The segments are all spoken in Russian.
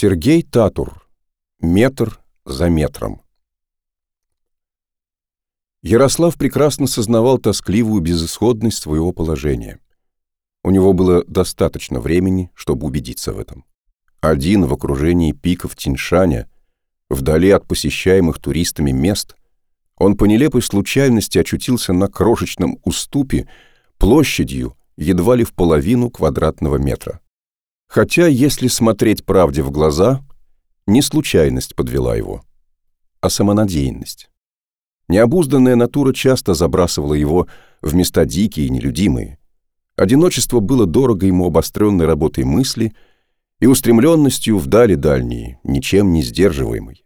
Сергей Татур. Метр за метром. Ярослав прекрасно сознавал тоскливую безысходность своего положения. У него было достаточно времени, чтобы убедиться в этом. Один в окружении пиков Тиньшаня, вдали от посещаемых туристами мест, он по нелепой случайности очутился на крошечном уступе площадью едва ли в половину квадратного метра. Хотя, если смотреть правде в глаза, не случайность подвела его, а самонадеянность. Необузданная натура часто забрасывала его в места дикие и нелюдимые. Одиночество было дорого ему обостренной работой мысли и устремленностью вдали дальние, ничем не сдерживаемой.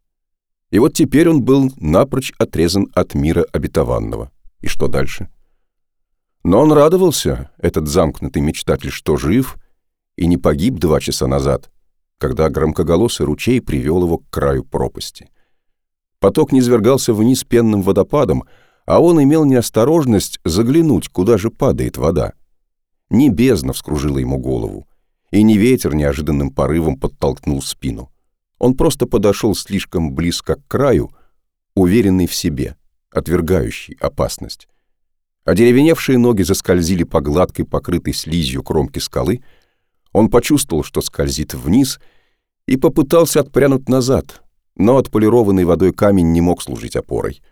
И вот теперь он был напрочь отрезан от мира обетованного. И что дальше? Но он радовался, этот замкнутый мечтатель, что жив и не погиб два часа назад, когда громкоголосый ручей привел его к краю пропасти. Поток низвергался вниз пенным водопадом, а он имел неосторожность заглянуть, куда же падает вода. Не бездна вскружила ему голову, и не ветер неожиданным порывом подтолкнул спину. Он просто подошел слишком близко к краю, уверенный в себе, отвергающий опасность. Одеревеневшие ноги заскользили по гладкой, покрытой слизью кромке скалы — он почувствовал, что скользит вниз, и попытался отпрянуть назад, но отполированный водой камень не мог служить опорой.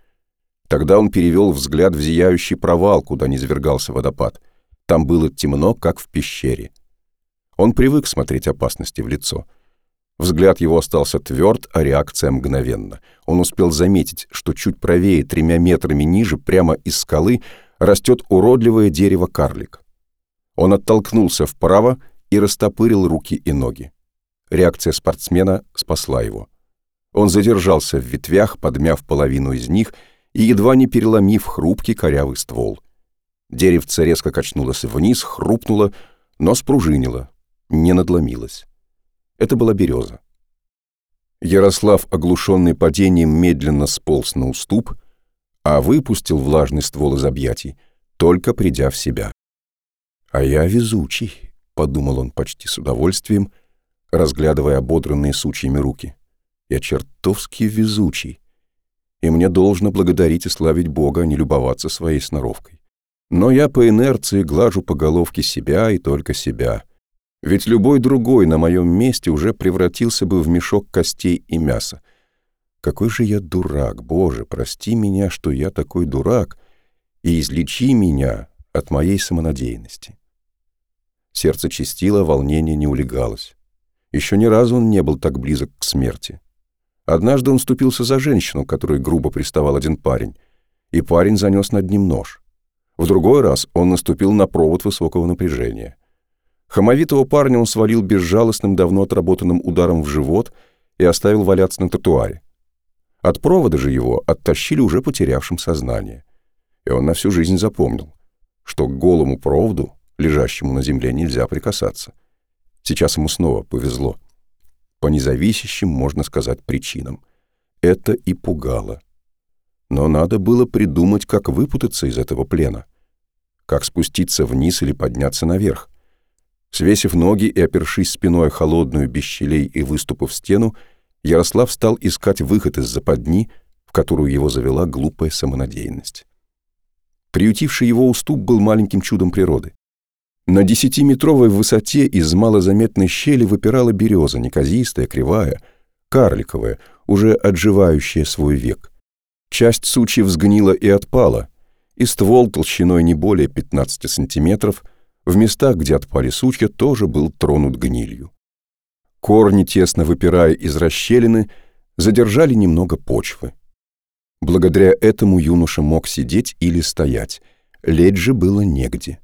Тогда он перевел взгляд в зияющий провал, куда низвергался водопад. Там было темно, как в пещере. Он привык смотреть опасности в лицо. Взгляд его остался тверд, а реакция мгновенна. Он успел заметить, что чуть правее, тремя метрами ниже, прямо из скалы, растет уродливое дерево-карлик. Он оттолкнулся вправо и растопырил руки и ноги. Реакция спортсмена спасла его. Он задержался в ветвях, подмяв половину из них и едва не переломив хрупкий корявый ствол. Деревце резко качнулось вниз, хрупнуло, но спружинило, не надломилось. Это была береза. Ярослав, оглушенный падением, медленно сполз на уступ, а выпустил влажный ствол из объятий, только придя в себя. «А я везучий», подумал он почти с удовольствием, разглядывая ободранные сучьями руки. «Я чертовски везучий, и мне должно благодарить и славить Бога, а не любоваться своей сноровкой. Но я по инерции глажу по головке себя и только себя. Ведь любой другой на моем месте уже превратился бы в мешок костей и мяса. Какой же я дурак, Боже, прости меня, что я такой дурак, и излечи меня от моей самонадеянности. Сердце чистило, волнение не улегалось. Еще ни разу он не был так близок к смерти. Однажды он ступился за женщину, которой грубо приставал один парень, и парень занес над ним нож. В другой раз он наступил на провод высокого напряжения. Хамовитого парня он свалил безжалостным, давно отработанным ударом в живот и оставил валяться на тротуаре. От провода же его оттащили уже потерявшим сознание. И он на всю жизнь запомнил, что к голому проводу лежащему на земле, нельзя прикасаться. Сейчас ему снова повезло. По независящим, можно сказать, причинам. Это и пугало. Но надо было придумать, как выпутаться из этого плена. Как спуститься вниз или подняться наверх. Свесив ноги и опершись спиной о холодную, без щелей и выступов стену, Ярослав стал искать выход из западни, в которую его завела глупая самонадеянность. Приютивший его уступ был маленьким чудом природы. На десятиметровой высоте из малозаметной щели выпирала береза, неказистая, кривая, карликовая, уже отживающая свой век. Часть сучьев сгнила и отпала, и ствол толщиной не более 15 сантиметров в местах, где отпали сучья, тоже был тронут гнилью. Корни, тесно выпирая из расщелины, задержали немного почвы. Благодаря этому юноша мог сидеть или стоять, лечь же было негде.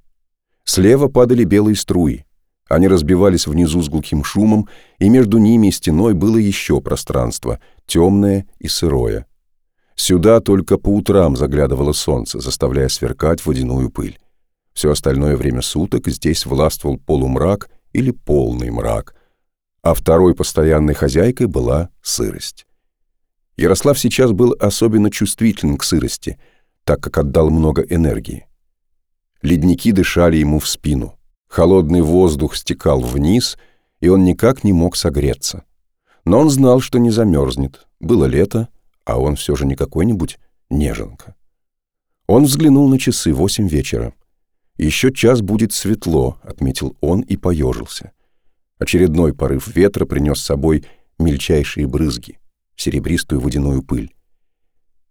Слева падали белые струи. Они разбивались внизу с глухим шумом, и между ними и стеной было еще пространство, темное и сырое. Сюда только по утрам заглядывало солнце, заставляя сверкать водяную пыль. Все остальное время суток здесь властвовал полумрак или полный мрак, а второй постоянной хозяйкой была сырость. Ярослав сейчас был особенно чувствителен к сырости, так как отдал много энергии. Ледники дышали ему в спину. Холодный воздух стекал вниз, и он никак не мог согреться. Но он знал, что не замерзнет. Было лето, а он все же не какой-нибудь неженка. Он взглянул на часы восемь вечера. «Еще час будет светло», — отметил он и поежился. Очередной порыв ветра принес с собой мельчайшие брызги, серебристую водяную пыль.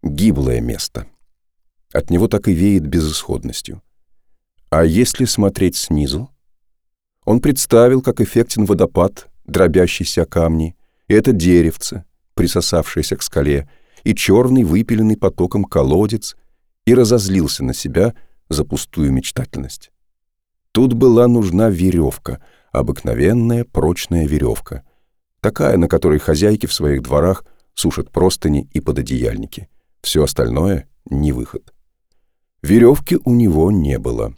Гиблое место. От него так и веет безысходностью. А если смотреть снизу? Он представил, как эффектен водопад, дробящийся камни, и это деревце, присосавшееся к скале, и черный выпиленный потоком колодец, и разозлился на себя за пустую мечтательность. Тут была нужна веревка, обыкновенная прочная веревка, такая, на которой хозяйки в своих дворах сушат простыни и пододеяльники. Все остальное — не выход. Веревки у него не было.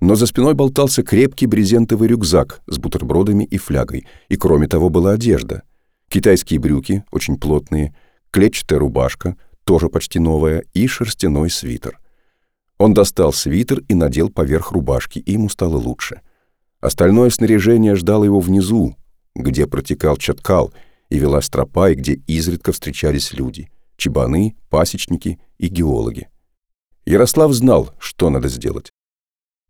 Но за спиной болтался крепкий брезентовый рюкзак с бутербродами и флягой, и кроме того была одежда. Китайские брюки, очень плотные, клетчатая рубашка, тоже почти новая, и шерстяной свитер. Он достал свитер и надел поверх рубашки, и ему стало лучше. Остальное снаряжение ждало его внизу, где протекал Чаткал, и велась тропа, и где изредка встречались люди — чебаны, пасечники и геологи. Ярослав знал, что надо сделать.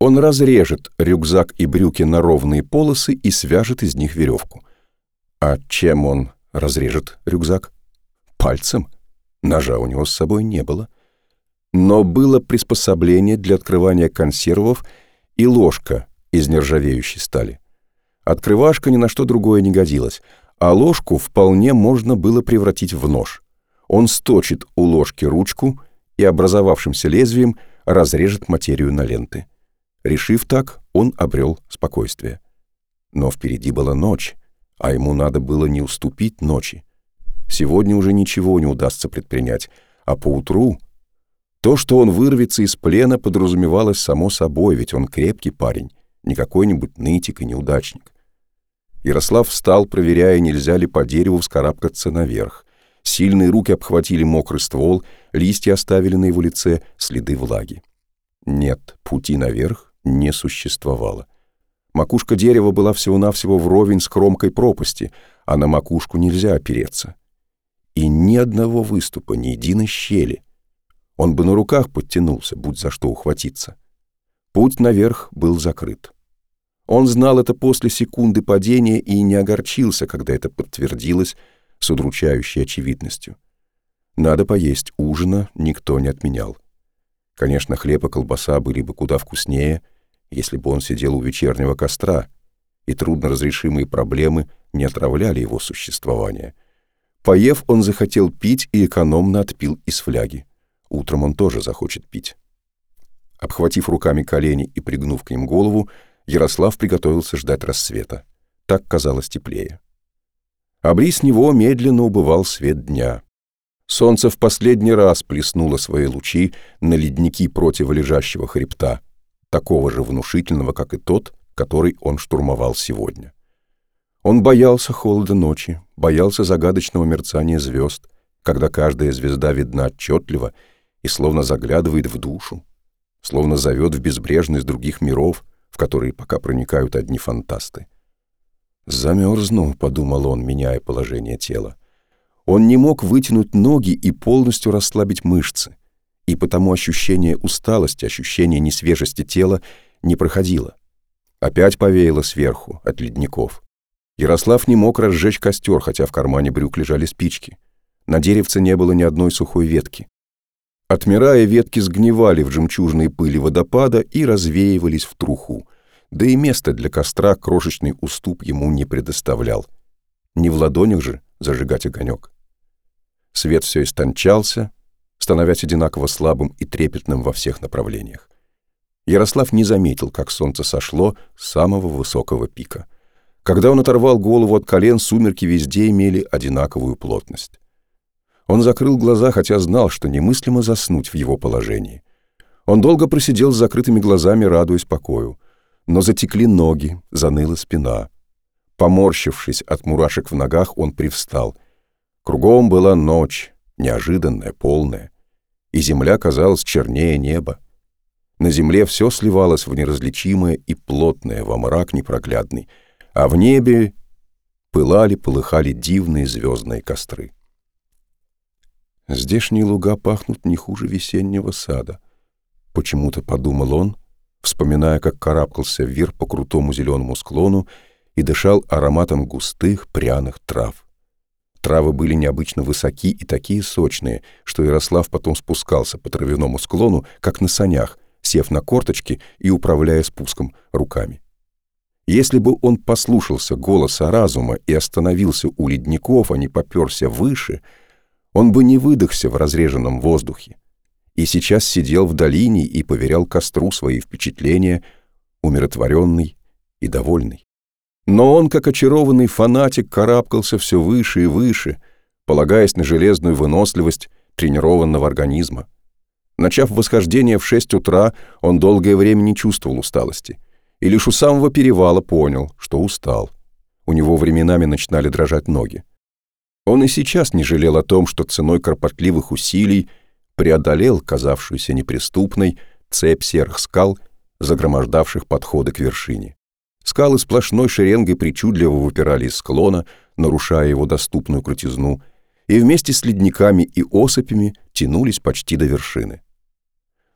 Он разрежет рюкзак и брюки на ровные полосы и свяжет из них веревку. А чем он разрежет рюкзак? Пальцем. Ножа у него с собой не было. Но было приспособление для открывания консервов и ложка из нержавеющей стали. Открывашка ни на что другое не годилась, а ложку вполне можно было превратить в нож. Он сточит у ложки ручку и образовавшимся лезвием разрежет материю на ленты. Решив так, он обрел спокойствие. Но впереди была ночь, а ему надо было не уступить ночи. Сегодня уже ничего не удастся предпринять, а поутру... То, что он вырвется из плена, подразумевалось само собой, ведь он крепкий парень, не какой-нибудь нытик и неудачник. Ярослав встал, проверяя, нельзя ли по дереву вскарабкаться наверх. Сильные руки обхватили мокрый ствол, листья оставили на его лице следы влаги. Нет, пути наверх не существовало. Макушка дерева была всего-навсего вровень с кромкой пропасти, а на макушку нельзя опереться и ни одного выступа, ни единой щели. Он бы на руках подтянулся, будь за что ухватиться. Путь наверх был закрыт. Он знал это после секунды падения и не огорчился, когда это подтвердилось с удручающей очевидностью. Надо поесть, ужина никто не отменял. Конечно, хлеб и колбаса были бы куда вкуснее, если бы он сидел у вечернего костра, и трудноразрешимые проблемы не отравляли его существование — Поев, он захотел пить и экономно отпил из фляги. Утром он тоже захочет пить. Обхватив руками колени и пригнув к ним голову, Ярослав приготовился ждать рассвета. Так казалось теплее. А близ него медленно убывал свет дня. Солнце в последний раз плеснуло свои лучи на ледники противолежащего хребта, такого же внушительного, как и тот, который он штурмовал сегодня. Он боялся холода ночи, боялся загадочного мерцания звезд, когда каждая звезда видна отчетливо и словно заглядывает в душу, словно зовет в безбрежность других миров, в которые пока проникают одни фантасты. «Замерзну», — подумал он, меняя положение тела. Он не мог вытянуть ноги и полностью расслабить мышцы, и потому ощущение усталости, ощущение несвежести тела не проходило. Опять повеяло сверху, от ледников. Ярослав не мог разжечь костер, хотя в кармане брюк лежали спички. На деревце не было ни одной сухой ветки. Отмирая, ветки сгнивали в жемчужной пыли водопада и развеивались в труху. Да и место для костра крошечный уступ ему не предоставлял. Не в ладонях же зажигать огонек. Свет все истончался, становясь одинаково слабым и трепетным во всех направлениях. Ярослав не заметил, как солнце сошло с самого высокого пика — когда он оторвал голову от колен, сумерки везде имели одинаковую плотность. Он закрыл глаза, хотя знал, что немыслимо заснуть в его положении. Он долго просидел с закрытыми глазами, радуясь покою. Но затекли ноги, заныла спина. Поморщившись от мурашек в ногах, он привстал. Кругом была ночь, неожиданная, полная, и земля казалась чернее неба. На земле все сливалось в неразличимое и плотное, во мрак непроглядный — а в небе пылали, полыхали дивные звездные костры. Здешние луга пахнут не хуже весеннего сада. Почему-то подумал он, вспоминая, как карабкался вверх по крутому зеленому склону и дышал ароматом густых пряных трав. Травы были необычно высоки и такие сочные, что Ярослав потом спускался по травяному склону, как на санях, сев на корточки и управляя спуском руками. Если бы он послушался голоса разума и остановился у ледников, а не поперся выше — он бы не выдохся в разреженном воздухе. И сейчас сидел в долине и поверял костру свои впечатления, умиротворенный и довольный. Но он, как очарованный фанатик, карабкался все выше и выше, полагаясь на железную выносливость тренированного организма. Начав восхождение в шесть утра, он долгое время не чувствовал усталости. И лишь у самого перевала понял, что устал. У него временами начинали дрожать ноги. Он и сейчас не жалел о том, что ценой кропотливых усилий преодолел казавшуюся неприступной цепь серых скал, загромождавших подходы к вершине. Скалы сплошной шеренгой причудливо выпирали из склона, нарушая его доступную крутизну, и вместе с ледниками и осыпями тянулись почти до вершины.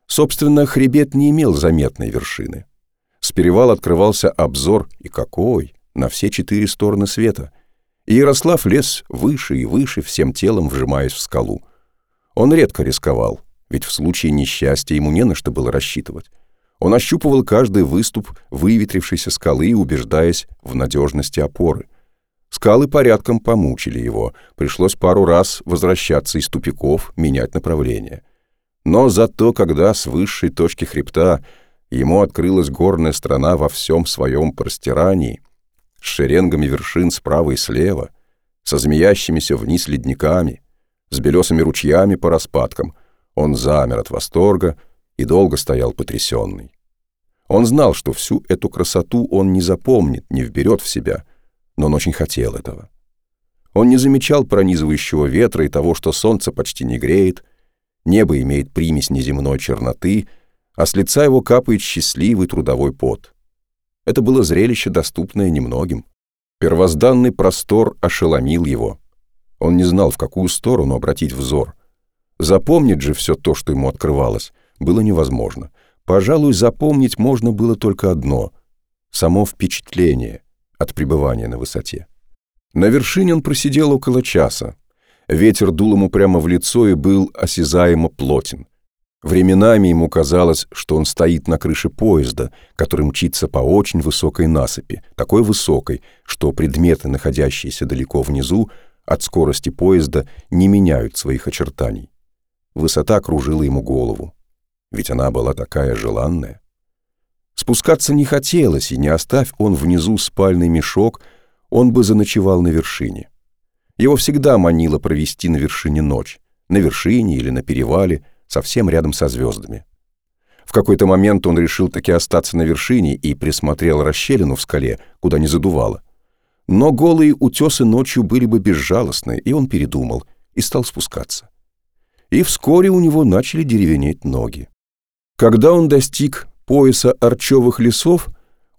Собственно, хребет не имел заметной вершины. С перевала открывался обзор, и какой, на все четыре стороны света — и Ярослав лез выше и выше, всем телом вжимаясь в скалу. Он редко рисковал, ведь в случае несчастья ему не на что было рассчитывать. Он ощупывал каждый выступ выветрившейся скалы, убеждаясь в надежности опоры. Скалы порядком помучили его, пришлось пару раз возвращаться из тупиков, менять направление. Но зато, когда с высшей точки хребта ему открылась горная страна во всем своем простирании — с шеренгами вершин справа и слева, со змеящимися вниз ледниками, с белесыми ручьями по распадкам, он замер от восторга и долго стоял потрясенный. Он знал, что всю эту красоту он не запомнит, не вберет в себя, но он очень хотел этого. Он не замечал пронизывающего ветра и того, что солнце почти не греет, небо имеет примесь неземной черноты, а с лица его капает счастливый трудовой пот — это было зрелище, доступное немногим. Первозданный простор ошеломил его. Он не знал, в какую сторону обратить взор. Запомнить же все то, что ему открывалось, было невозможно. Пожалуй, запомнить можно было только одно — само впечатление от пребывания на высоте. На вершине он просидел около часа. Ветер дул ему прямо в лицо и был осязаемо плотен. Временами ему казалось, что он стоит на крыше поезда, который мчится по очень высокой насыпи, такой высокой, что предметы, находящиеся далеко внизу, от скорости поезда не меняют своих очертаний. Высота кружила ему голову, ведь она была такая желанная. Спускаться не хотелось, и не оставь он внизу спальный мешок, он бы заночевал на вершине. Его всегда манило провести на вершине ночь, на вершине или на перевале — совсем рядом со звездами. В какой-то момент он решил таки остаться на вершине и присмотрел расщелину в скале, куда не задувало. Но голые утесы ночью были бы безжалостны, и он передумал и стал спускаться. И вскоре у него начали деревенеть ноги. Когда он достиг пояса арчевых лесов,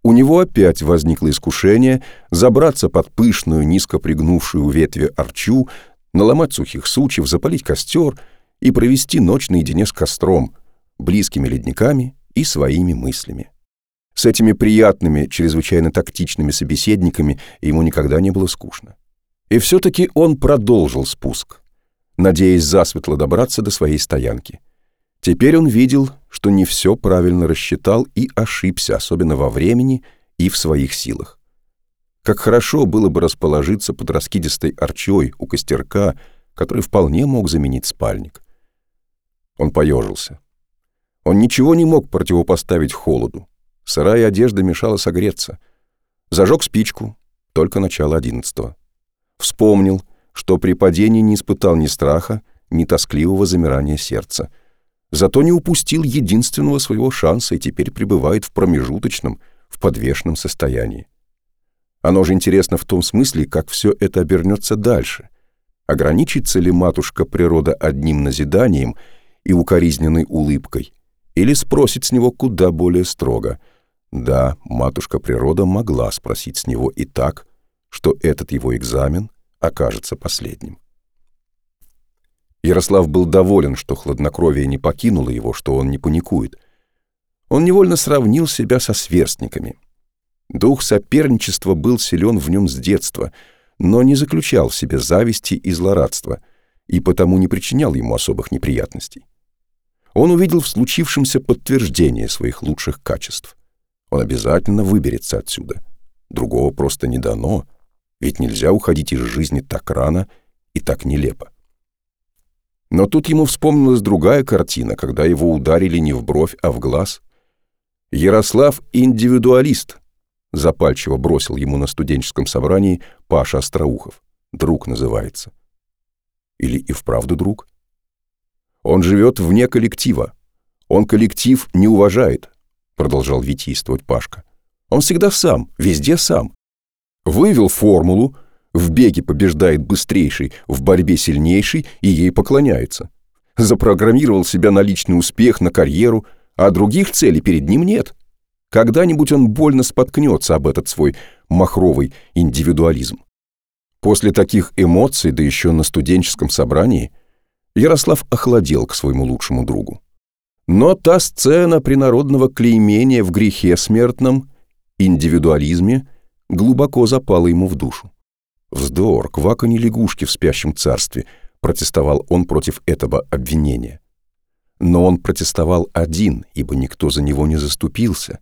у него опять возникло искушение забраться под пышную, низко пригнувшую ветви арчу, наломать сухих сучьев, запалить костер — и провести ночь наедине с костром, близкими ледниками и своими мыслями. С этими приятными, чрезвычайно тактичными собеседниками ему никогда не было скучно. И все-таки он продолжил спуск, надеясь засветло добраться до своей стоянки. Теперь он видел, что не все правильно рассчитал и ошибся, особенно во времени и в своих силах. Как хорошо было бы расположиться под раскидистой арчой у костерка, который вполне мог заменить спальник. Он поежился. Он ничего не мог противопоставить холоду. Сырая одежда мешала согреться. Зажег спичку, только начало одиннадцатого. Вспомнил, что при падении не испытал ни страха, ни тоскливого замирания сердца. Зато не упустил единственного своего шанса и теперь пребывает в промежуточном, в подвешенном состоянии. Оно же интересно в том смысле, как все это обернется дальше. Ограничится ли матушка природа одним назиданием — и укоризненной улыбкой, или спросит с него куда более строго. Да, матушка природа могла спросить с него и так, что этот его экзамен окажется последним. Ярослав был доволен, что хладнокровие не покинуло его, что он не паникует. Он невольно сравнил себя со сверстниками. Дух соперничества был силен в нем с детства, но не заключал в себе зависти и злорадства, и потому не причинял ему особых неприятностей. Он увидел в случившемся подтверждение своих лучших качеств. Он обязательно выберется отсюда. Другого просто не дано, ведь нельзя уходить из жизни так рано и так нелепо. Но тут ему вспомнилась другая картина, когда его ударили не в бровь, а в глаз. Ярослав — индивидуалист, запальчиво бросил ему на студенческом собрании Паша Остроухов. Друг называется. Или и вправду друг? Он живет вне коллектива. Он коллектив не уважает, продолжал витийствовать Пашка. Он всегда сам, везде сам. Вывел формулу, в беге побеждает быстрейший, в борьбе сильнейший и ей поклоняется. Запрограммировал себя на личный успех, на карьеру, а других целей перед ним нет. Когда-нибудь он больно споткнется об этот свой махровый индивидуализм. После таких эмоций, да еще на студенческом собрании, Ярослав охладел к своему лучшему другу. Но та сцена принародного клеймения в грехе смертном, индивидуализме, глубоко запала ему в душу. «Вздор, кваканье лягушки в спящем царстве», протестовал он против этого обвинения. Но он протестовал один, ибо никто за него не заступился,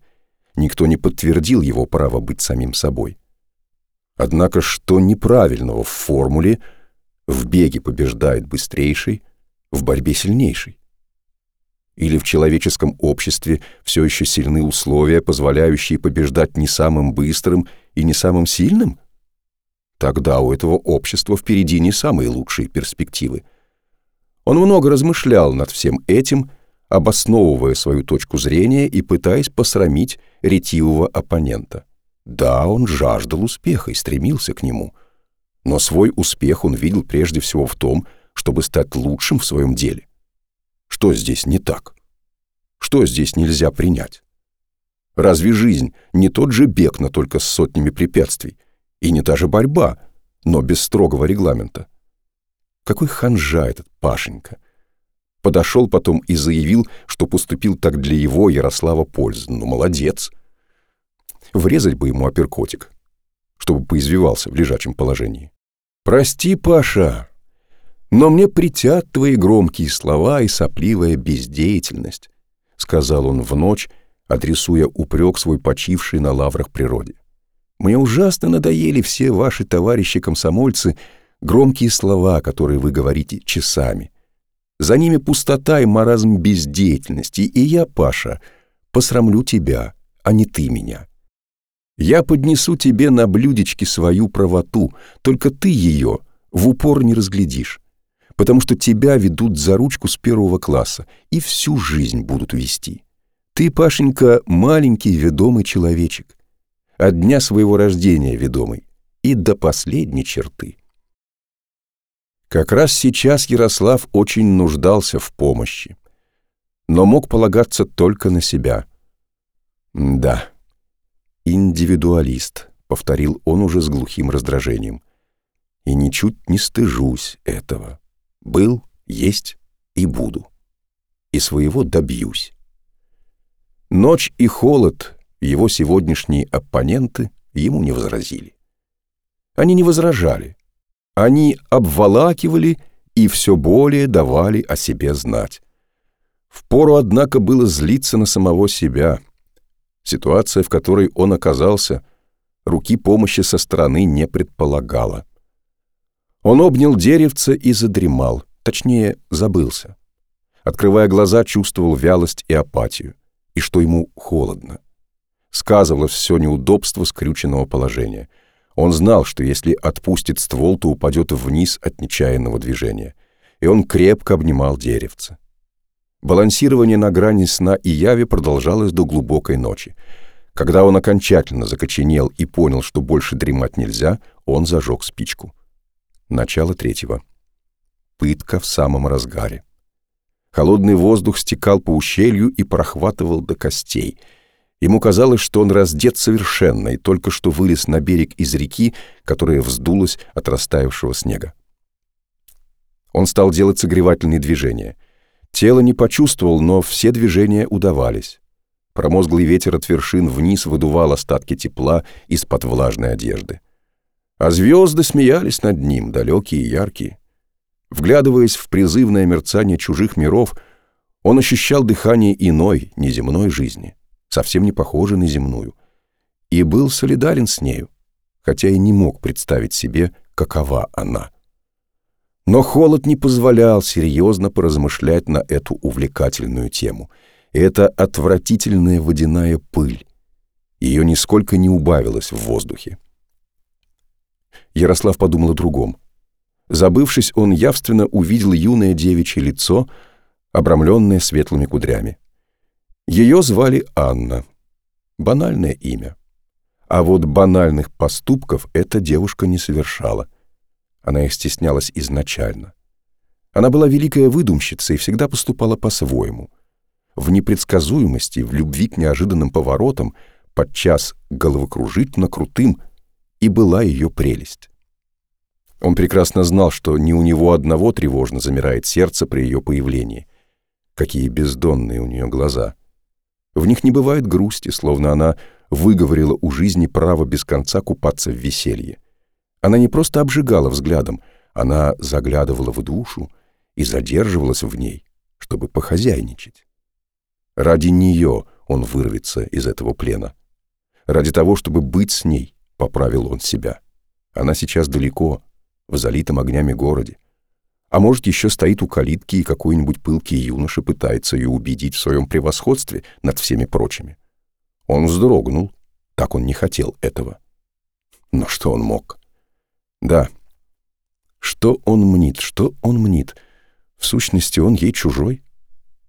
никто не подтвердил его право быть самим собой. Однако что неправильного в формуле «в беге побеждает быстрейший», «в борьбе сильнейший»? Или в человеческом обществе все еще сильны условия, позволяющие побеждать не самым быстрым и не самым сильным? Тогда у этого общества впереди не самые лучшие перспективы. Он много размышлял над всем этим, обосновывая свою точку зрения и пытаясь посрамить ретивого оппонента. Да, он жаждал успеха и стремился к нему, но свой успех он видел прежде всего в том, чтобы стать лучшим в своем деле. Что здесь не так? Что здесь нельзя принять? Разве жизнь не тот же бег, но только с сотнями препятствий? И не та же борьба, но без строгого регламента. Какой ханжа этот Пашенька! Подошел потом и заявил, что поступил так для его Ярослава пользы. Ну, молодец! Врезать бы ему апперкотик, чтобы поизвивался в лежачем положении. «Прости, Паша, но мне притят твои громкие слова и сопливая бездеятельность», сказал он в ночь, адресуя упрек свой почивший на лаврах природе. Мне ужасно надоели все ваши товарищи-комсомольцы, громкие слова, которые вы говорите часами. За ними пустота и маразм бездеятельности, и я, Паша, посрамлю тебя, а не ты меня. Я поднесу тебе на блюдечке свою правоту, только ты ее в упор не разглядишь, потому что тебя ведут за ручку с первого класса и всю жизнь будут вести. Ты, Пашенька, маленький ведомый человечек от дня своего рождения ведомый и до последней черты. Как раз сейчас Ярослав очень нуждался в помощи, но мог полагаться только на себя. «Да, индивидуалист», — повторил он уже с глухим раздражением. «И ничуть не стыжусь этого. Был, есть и буду. И своего добьюсь». Ночь и холод его сегодняшние оппоненты ему не возразили. Они не возражали. Они обволакивали и все более давали о себе знать. Впору, однако, было злиться на самого себя. Ситуация, в которой он оказался, руки помощи со стороны не предполагала. Он обнял деревце и задремал, точнее, забылся. Открывая глаза, чувствовал вялость и апатию, и что ему холодно сказывалось все неудобство скрюченного положения. Он знал, что если отпустит ствол, то упадет вниз от нечаянного движения. И он крепко обнимал деревце. Балансирование на грани сна и яви продолжалось до глубокой ночи. Когда он окончательно закоченел и понял, что больше дремать нельзя, он зажег спичку. Начало третьего. Пытка в самом разгаре. Холодный воздух стекал по ущелью и прохватывал до костей — Ему казалось, что он раздет совершенно и только что вылез на берег из реки, которая вздулась от растаявшего снега. Он стал делать согревательные движения. Тело не почувствовал, но все движения удавались. Промозглый ветер от вершин вниз выдувал остатки тепла из-под влажной одежды. А звезды смеялись над ним, далекие и яркие. Вглядываясь в призывное мерцание чужих миров, он ощущал дыхание иной, неземной жизни совсем не похожа на земную, и был солидарен с нею, хотя и не мог представить себе, какова она. Но холод не позволял серьезно поразмышлять на эту увлекательную тему. Это отвратительная водяная пыль. Ее нисколько не убавилось в воздухе. Ярослав подумал о другом. Забывшись, он явственно увидел юное девичье лицо, обрамленное светлыми кудрями. Ее звали Анна. Банальное имя. А вот банальных поступков эта девушка не совершала. Она их стеснялась изначально. Она была великая выдумщица и всегда поступала по-своему. В непредсказуемости, в любви к неожиданным поворотам, подчас головокружительно крутым, и была ее прелесть. Он прекрасно знал, что не у него одного тревожно замирает сердце при ее появлении. Какие бездонные у нее глаза — в них не бывает грусти, словно она выговорила у жизни право без конца купаться в веселье. Она не просто обжигала взглядом, она заглядывала в душу и задерживалась в ней, чтобы похозяйничать. Ради нее он вырвется из этого плена. Ради того, чтобы быть с ней, поправил он себя. Она сейчас далеко, в залитом огнями городе. А может, еще стоит у калитки, и какой-нибудь пылкий юноша пытается ее убедить в своем превосходстве над всеми прочими. Он вздрогнул, так он не хотел этого. Но что он мог? Да. Что он мнит, что он мнит? В сущности, он ей чужой.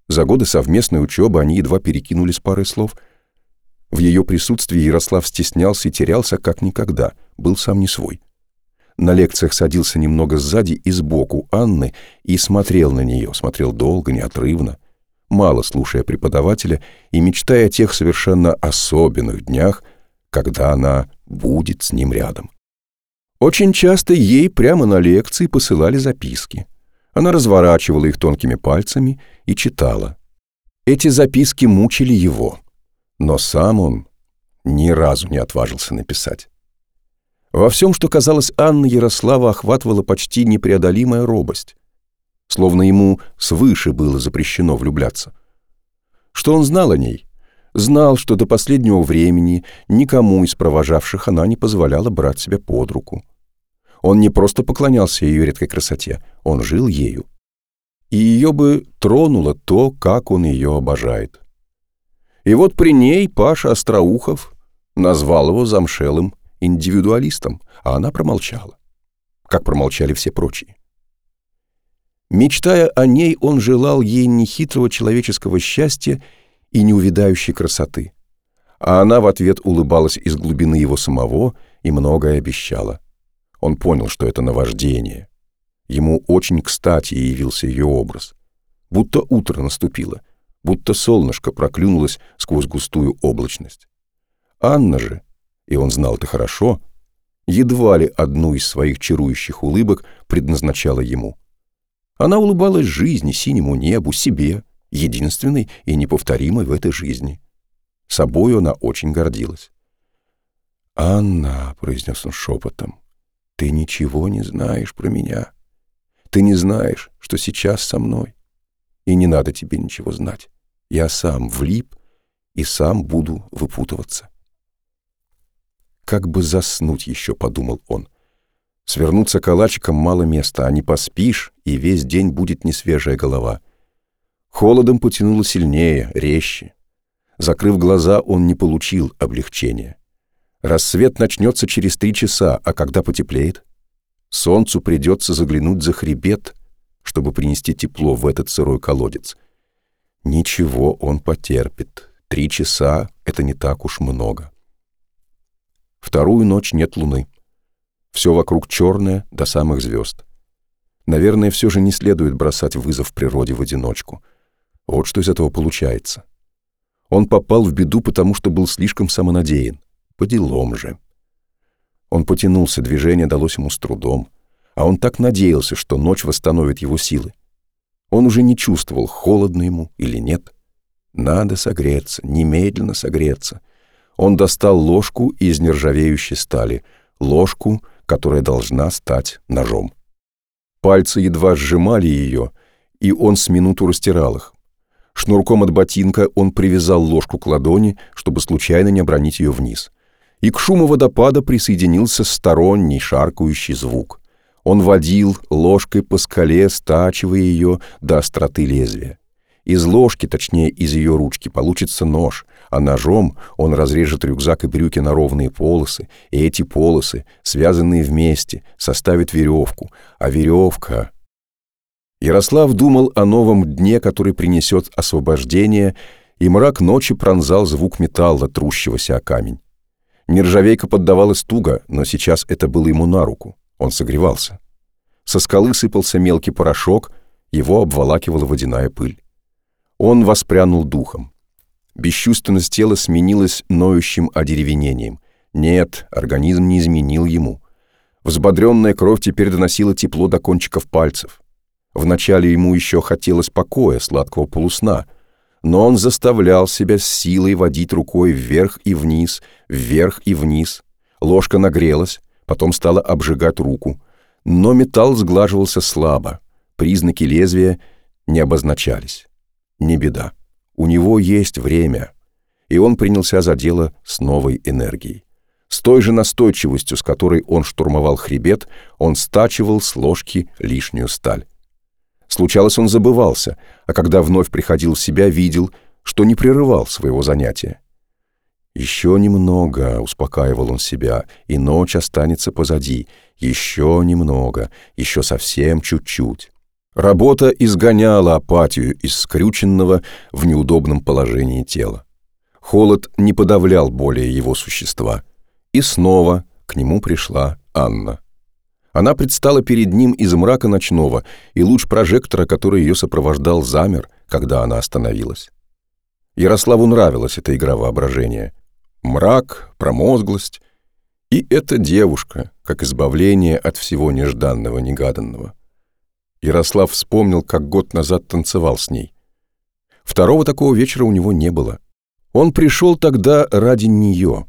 За годы совместной учебы они едва перекинулись парой слов. В ее присутствии Ярослав стеснялся и терялся как никогда, был сам не свой на лекциях садился немного сзади и сбоку Анны и смотрел на нее, смотрел долго, неотрывно, мало слушая преподавателя и мечтая о тех совершенно особенных днях, когда она будет с ним рядом. Очень часто ей прямо на лекции посылали записки. Она разворачивала их тонкими пальцами и читала. Эти записки мучили его, но сам он ни разу не отважился написать. Во всем, что казалось Анны, Ярослава охватывала почти непреодолимая робость. Словно ему свыше было запрещено влюбляться. Что он знал о ней? Знал, что до последнего времени никому из провожавших она не позволяла брать себя под руку. Он не просто поклонялся ее редкой красоте, он жил ею. И ее бы тронуло то, как он ее обожает. И вот при ней Паша Остроухов назвал его замшелым индивидуалистом, а она промолчала, как промолчали все прочие. Мечтая о ней, он желал ей нехитрого человеческого счастья и неувидающей красоты. А она в ответ улыбалась из глубины его самого и многое обещала. Он понял, что это наваждение. Ему очень кстати явился ее образ. Будто утро наступило, будто солнышко проклюнулось сквозь густую облачность. Анна же, и он знал это хорошо, едва ли одну из своих чарующих улыбок предназначала ему. Она улыбалась жизни, синему небу, себе, единственной и неповторимой в этой жизни. Собою она очень гордилась. «Анна», — произнес он шепотом, — «ты ничего не знаешь про меня. Ты не знаешь, что сейчас со мной. И не надо тебе ничего знать. Я сам влип и сам буду выпутываться». Как бы заснуть еще, подумал он. Свернуться калачиком мало места, а не поспишь, и весь день будет несвежая голова. Холодом потянуло сильнее, резче. Закрыв глаза, он не получил облегчения. Рассвет начнется через три часа, а когда потеплеет? Солнцу придется заглянуть за хребет, чтобы принести тепло в этот сырой колодец. Ничего, он потерпит. Три часа — это не так уж много. Вторую ночь нет луны. Все вокруг черное до самых звезд. Наверное, все же не следует бросать вызов природе в одиночку. Вот что из этого получается. Он попал в беду, потому что был слишком самонадеян. По делам же. Он потянулся, движение далось ему с трудом, а он так надеялся, что ночь восстановит его силы. Он уже не чувствовал, холодно ему или нет. Надо согреться, немедленно согреться. Он достал ложку из нержавеющей стали, ложку, которая должна стать ножом. Пальцы едва сжимали ее, и он с минуту растирал их. Шнурком от ботинка он привязал ложку к ладони, чтобы случайно не обронить ее вниз. И к шуму водопада присоединился сторонний шаркающий звук. Он водил ложкой по скале, стачивая ее до остроты лезвия. Из ложки, точнее из ее ручки, получится нож, а ножом он разрежет рюкзак и брюки на ровные полосы, и эти полосы, связанные вместе, составят веревку, а веревка... Ярослав думал о новом дне, который принесет освобождение, и мрак ночи пронзал звук металла, трущегося о камень. Нержавейка поддавалась туго, но сейчас это было ему на руку. Он согревался. Со скалы сыпался мелкий порошок, его обволакивала водяная пыль. Он воспрянул духом. Бесчувственность тела сменилась ноющим одеревенением. Нет, организм не изменил ему. Взбодренная кровь теперь доносила тепло до кончиков пальцев. Вначале ему еще хотелось покоя, сладкого полусна, но он заставлял себя с силой водить рукой вверх и вниз, вверх и вниз. Ложка нагрелась, потом стала обжигать руку, но металл сглаживался слабо, признаки лезвия не обозначались. Не беда. У него есть время. И он принялся за дело с новой энергией. С той же настойчивостью, с которой он штурмовал хребет, он стачивал с ложки лишнюю сталь. Случалось, он забывался, а когда вновь приходил в себя, видел, что не прерывал своего занятия. «Еще немного», — успокаивал он себя, — «и ночь останется позади. Еще немного, еще совсем чуть-чуть». Работа изгоняла апатию из скрюченного в неудобном положении тела. Холод не подавлял более его существа. И снова к нему пришла Анна. Она предстала перед ним из мрака ночного, и луч прожектора, который ее сопровождал, замер, когда она остановилась. Ярославу нравилась эта игра воображения. Мрак, промозглость и эта девушка, как избавление от всего нежданного, негаданного. Ярослав вспомнил, как год назад танцевал с ней. Второго такого вечера у него не было. Он пришел тогда ради нее.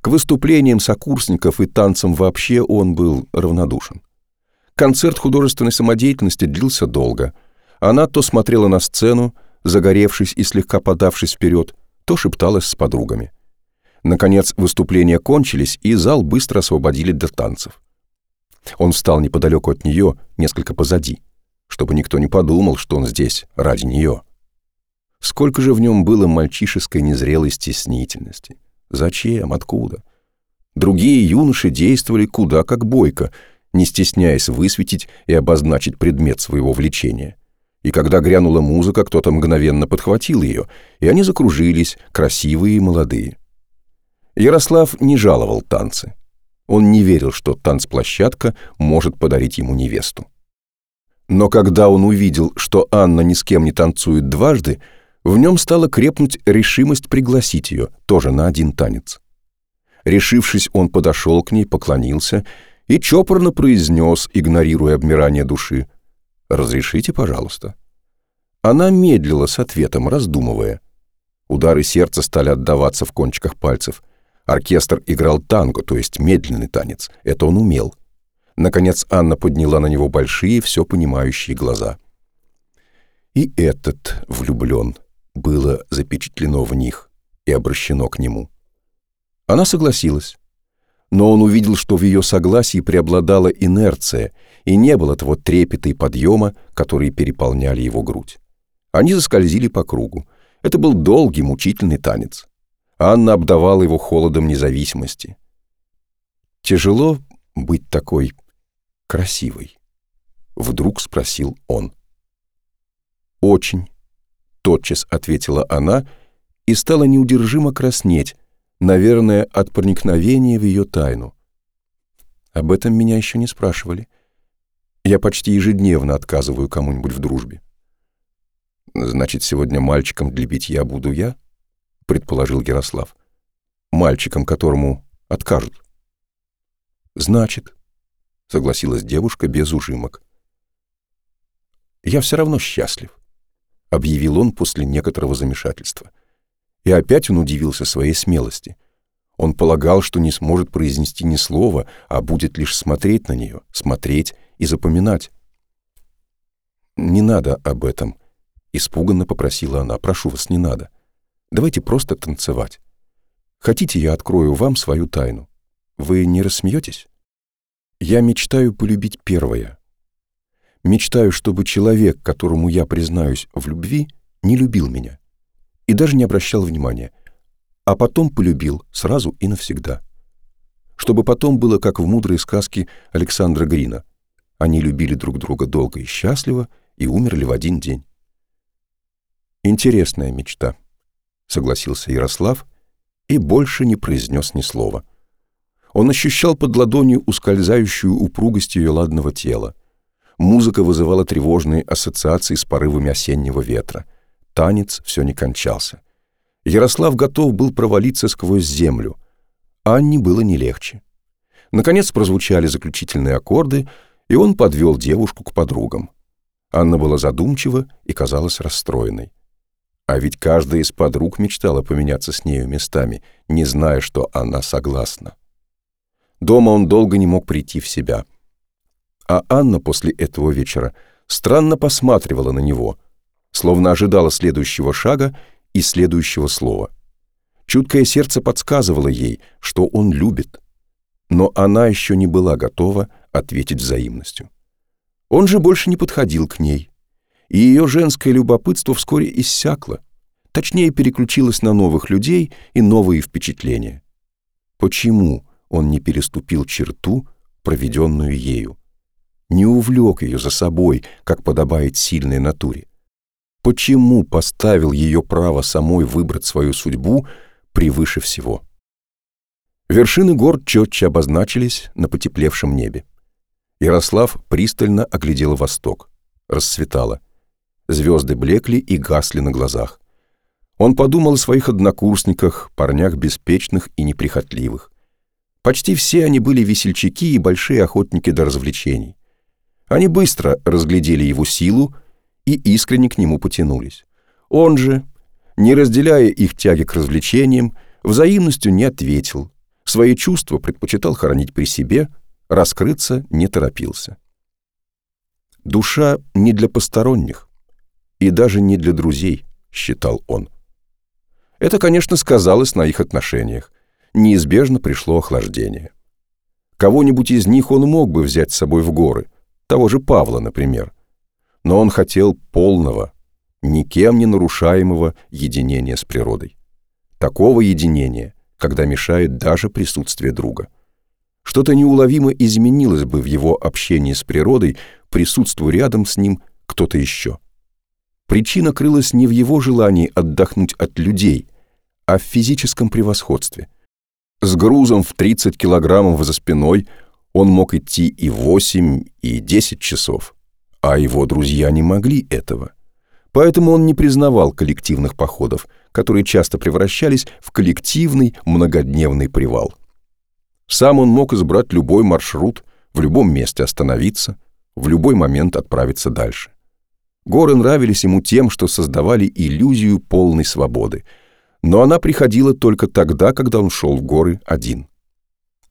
К выступлениям сокурсников и танцам вообще он был равнодушен. Концерт художественной самодеятельности длился долго. Она то смотрела на сцену, загоревшись и слегка подавшись вперед, то шепталась с подругами. Наконец выступления кончились, и зал быстро освободили для танцев. Он встал неподалеку от нее, несколько позади, чтобы никто не подумал, что он здесь ради нее. Сколько же в нем было мальчишеской незрелой стеснительности. Зачем? Откуда? Другие юноши действовали куда как бойко, не стесняясь высветить и обозначить предмет своего влечения. И когда грянула музыка, кто-то мгновенно подхватил ее, и они закружились, красивые и молодые. Ярослав не жаловал танцы. Он не верил, что танцплощадка может подарить ему невесту. Но когда он увидел, что Анна ни с кем не танцует дважды, в нем стала крепнуть решимость пригласить ее тоже на один танец. Решившись, он подошел к ней, поклонился и чопорно произнес, игнорируя обмирание души, «Разрешите, пожалуйста». Она медлила с ответом, раздумывая. Удары сердца стали отдаваться в кончиках пальцев. Оркестр играл танго, то есть медленный танец. Это он умел. Наконец Анна подняла на него большие, все понимающие глаза. И этот влюблен было запечатлено в них и обращено к нему. Она согласилась. Но он увидел, что в ее согласии преобладала инерция, и не было того трепета и подъема, которые переполняли его грудь. Они заскользили по кругу. Это был долгий, мучительный танец. Анна обдавала его холодом независимости. «Тяжело быть такой красивой?» — вдруг спросил он. «Очень», — тотчас ответила она и стала неудержимо краснеть, наверное, от проникновения в ее тайну. Об этом меня еще не спрашивали. Я почти ежедневно отказываю кому-нибудь в дружбе. Значит, сегодня мальчиком для битья буду я? — предположил Ярослав. «Мальчиком, которому откажут». «Значит», — согласилась девушка без ужимок. «Я все равно счастлив», — объявил он после некоторого замешательства. И опять он удивился своей смелости. Он полагал, что не сможет произнести ни слова, а будет лишь смотреть на нее, смотреть и запоминать. «Не надо об этом», — испуганно попросила она. «Прошу вас, не надо. Давайте просто танцевать. Хотите, я открою вам свою тайну? Вы не рассмеетесь? Я мечтаю полюбить первое. Мечтаю, чтобы человек, которому я признаюсь в любви, не любил меня и даже не обращал внимания, а потом полюбил сразу и навсегда. Чтобы потом было, как в мудрой сказке Александра Грина. Они любили друг друга долго и счастливо и умерли в один день. «Интересная мечта», — согласился Ярослав и больше не произнес ни слова. Он ощущал под ладонью ускользающую упругость ее ладного тела. Музыка вызывала тревожные ассоциации с порывами осеннего ветра. Танец все не кончался. Ярослав готов был провалиться сквозь землю. Анне было не легче. Наконец прозвучали заключительные аккорды, и он подвел девушку к подругам. Анна была задумчива и казалась расстроенной. А ведь каждая из подруг мечтала поменяться с нею местами, не зная, что она согласна. Дома он долго не мог прийти в себя. А Анна после этого вечера странно посматривала на него, словно ожидала следующего шага и следующего слова. Чуткое сердце подсказывало ей, что он любит, но она еще не была готова ответить взаимностью. Он же больше не подходил к ней, и ее женское любопытство вскоре иссякло, точнее переключилось на новых людей и новые впечатления. Почему он не переступил черту, проведенную ею? Не увлек ее за собой, как подобает сильной натуре? Почему поставил ее право самой выбрать свою судьбу превыше всего? Вершины гор четче обозначились на потеплевшем небе. Ярослав пристально оглядел восток. Расцветало. Звезды блекли и гасли на глазах. Он подумал о своих однокурсниках, парнях беспечных и неприхотливых. Почти все они были весельчаки и большие охотники до развлечений. Они быстро разглядели его силу и искренне к нему потянулись. Он же, не разделяя их тяги к развлечениям, взаимностью не ответил, свои чувства предпочитал хоронить при себе – раскрыться не торопился. «Душа не для посторонних и даже не для друзей», — считал он. Это, конечно, сказалось на их отношениях. Неизбежно пришло охлаждение. Кого-нибудь из них он мог бы взять с собой в горы, того же Павла, например. Но он хотел полного, никем не нарушаемого единения с природой. Такого единения, когда мешает даже присутствие друга — что-то неуловимо изменилось бы в его общении с природой, присутствуя рядом с ним кто-то еще. Причина крылась не в его желании отдохнуть от людей, а в физическом превосходстве. С грузом в 30 килограммов за спиной он мог идти и 8, и 10 часов, а его друзья не могли этого. Поэтому он не признавал коллективных походов, которые часто превращались в коллективный многодневный привал. Сам он мог избрать любой маршрут, в любом месте остановиться, в любой момент отправиться дальше. Горы нравились ему тем, что создавали иллюзию полной свободы, но она приходила только тогда, когда он шел в горы один.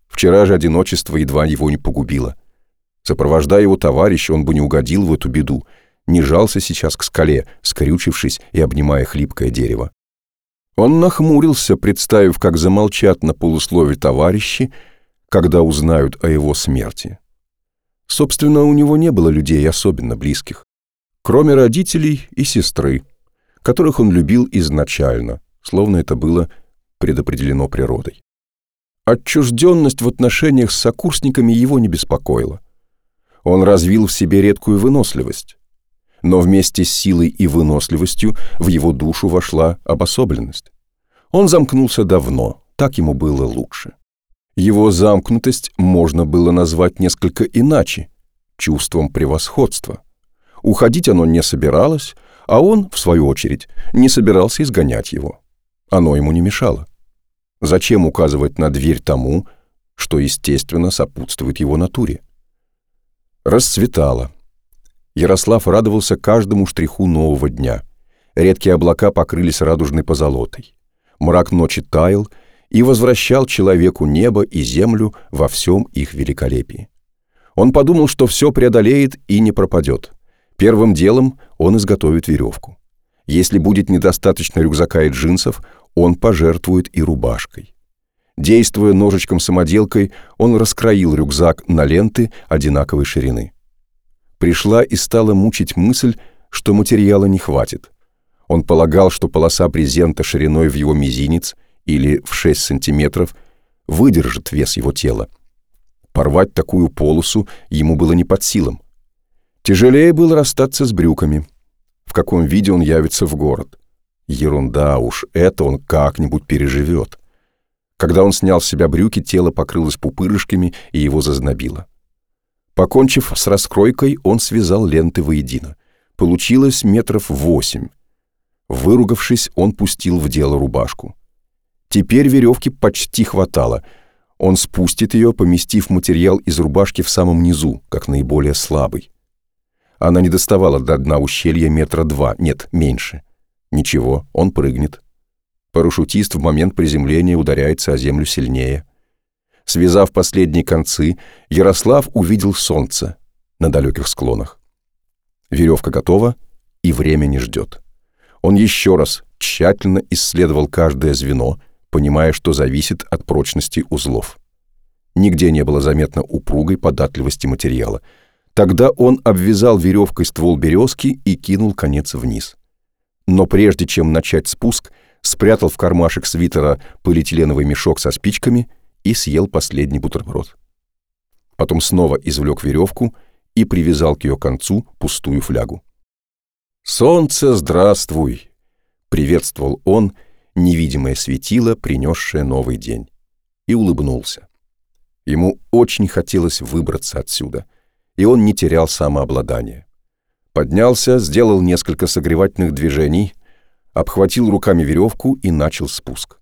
Вчера же одиночество едва его не погубило. Сопровождая его товарища, он бы не угодил в эту беду, не жался сейчас к скале, скрючившись и обнимая хлипкое дерево. Он нахмурился, представив, как замолчат на полуслове товарищи, когда узнают о его смерти. Собственно, у него не было людей особенно близких, кроме родителей и сестры, которых он любил изначально, словно это было предопределено природой. Отчужденность в отношениях с сокурсниками его не беспокоила. Он развил в себе редкую выносливость, но вместе с силой и выносливостью в его душу вошла обособленность. Он замкнулся давно, так ему было лучше. Его замкнутость можно было назвать несколько иначе – чувством превосходства. Уходить оно не собиралось, а он, в свою очередь, не собирался изгонять его. Оно ему не мешало. Зачем указывать на дверь тому, что, естественно, сопутствует его натуре? Расцветало. Ярослав радовался каждому штриху нового дня. Редкие облака покрылись радужной позолотой. Мрак ночи таял и возвращал человеку небо и землю во всем их великолепии. Он подумал, что все преодолеет и не пропадет. Первым делом он изготовит веревку. Если будет недостаточно рюкзака и джинсов, он пожертвует и рубашкой. Действуя ножичком-самоделкой, он раскроил рюкзак на ленты одинаковой ширины. Пришла и стала мучить мысль, что материала не хватит. Он полагал, что полоса брезента шириной в его мизинец или в 6 сантиметров выдержит вес его тела. Порвать такую полосу ему было не под силам. Тяжелее было расстаться с брюками. В каком виде он явится в город. Ерунда уж, это он как-нибудь переживет. Когда он снял с себя брюки, тело покрылось пупырышками и его зазнобило. Покончив с раскройкой, он связал ленты воедино. Получилось метров восемь. Выругавшись, он пустил в дело рубашку. Теперь веревки почти хватало. Он спустит ее, поместив материал из рубашки в самом низу, как наиболее слабый. Она не доставала до дна ущелья метра два, нет, меньше. Ничего, он прыгнет. Парашютист в момент приземления ударяется о землю сильнее. Связав последние концы, Ярослав увидел солнце на далеких склонах. Веревка готова, и время не ждет. Он еще раз тщательно исследовал каждое звено, понимая, что зависит от прочности узлов. Нигде не было заметно упругой податливости материала. Тогда он обвязал веревкой ствол березки и кинул конец вниз но прежде чем начать спуск, спрятал в кармашек свитера полиэтиленовый мешок со спичками и съел последний бутерброд. Потом снова извлек веревку и привязал к ее концу пустую флягу. «Солнце, здравствуй!» — приветствовал он невидимое светило, принесшее новый день, и улыбнулся. Ему очень хотелось выбраться отсюда, и он не терял самообладания. Поднялся, сделал несколько согревательных движений, обхватил руками веревку и начал спуск.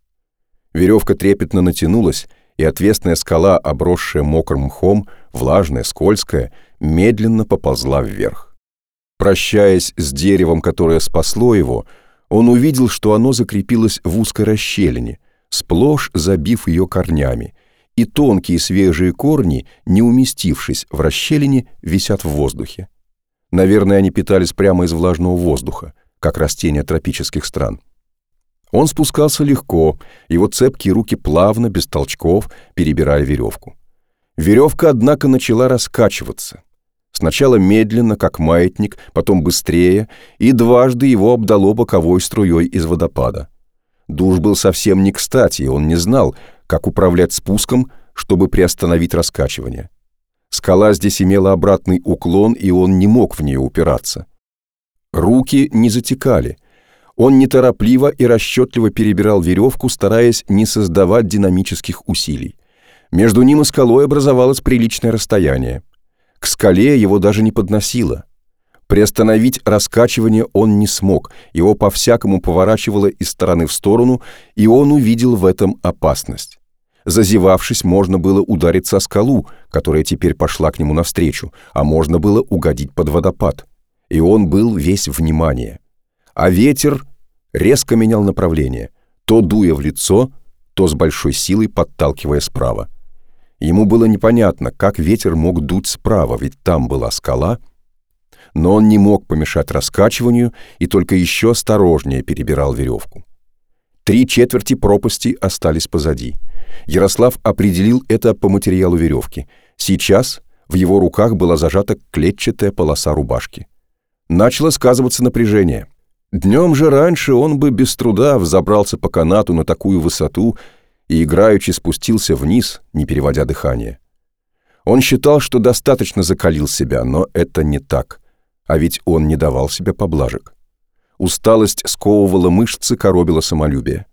Веревка трепетно натянулась, и отвесная скала, обросшая мокрым мхом, влажная, скользкая, медленно поползла вверх. Прощаясь с деревом, которое спасло его, он увидел, что оно закрепилось в узкой расщелине, сплошь забив ее корнями, и тонкие свежие корни, не уместившись в расщелине, висят в воздухе. Наверное, они питались прямо из влажного воздуха, как растения тропических стран. Он спускался легко, его цепкие руки плавно, без толчков, перебирали веревку. Веревка, однако, начала раскачиваться. Сначала медленно, как маятник, потом быстрее, и дважды его обдало боковой струей из водопада. Душ был совсем не кстати, он не знал, как управлять спуском, чтобы приостановить раскачивание. Скала здесь имела обратный уклон, и он не мог в нее упираться. Руки не затекали. Он неторопливо и расчетливо перебирал веревку, стараясь не создавать динамических усилий. Между ним и скалой образовалось приличное расстояние. К скале его даже не подносило. Приостановить раскачивание он не смог, его по-всякому поворачивало из стороны в сторону, и он увидел в этом опасность. Зазевавшись, можно было ударить со скалу, которая теперь пошла к нему навстречу, а можно было угодить под водопад. И он был весь внимание. А ветер резко менял направление, то дуя в лицо, то с большой силой подталкивая справа. Ему было непонятно, как ветер мог дуть справа, ведь там была скала, но он не мог помешать раскачиванию и только еще осторожнее перебирал веревку. Три четверти пропасти остались позади — Ярослав определил это по материалу веревки. Сейчас в его руках была зажата клетчатая полоса рубашки. Начало сказываться напряжение. Днем же раньше он бы без труда взобрался по канату на такую высоту и играючи спустился вниз, не переводя дыхание. Он считал, что достаточно закалил себя, но это не так. А ведь он не давал себе поблажек. Усталость сковывала мышцы, коробила самолюбие.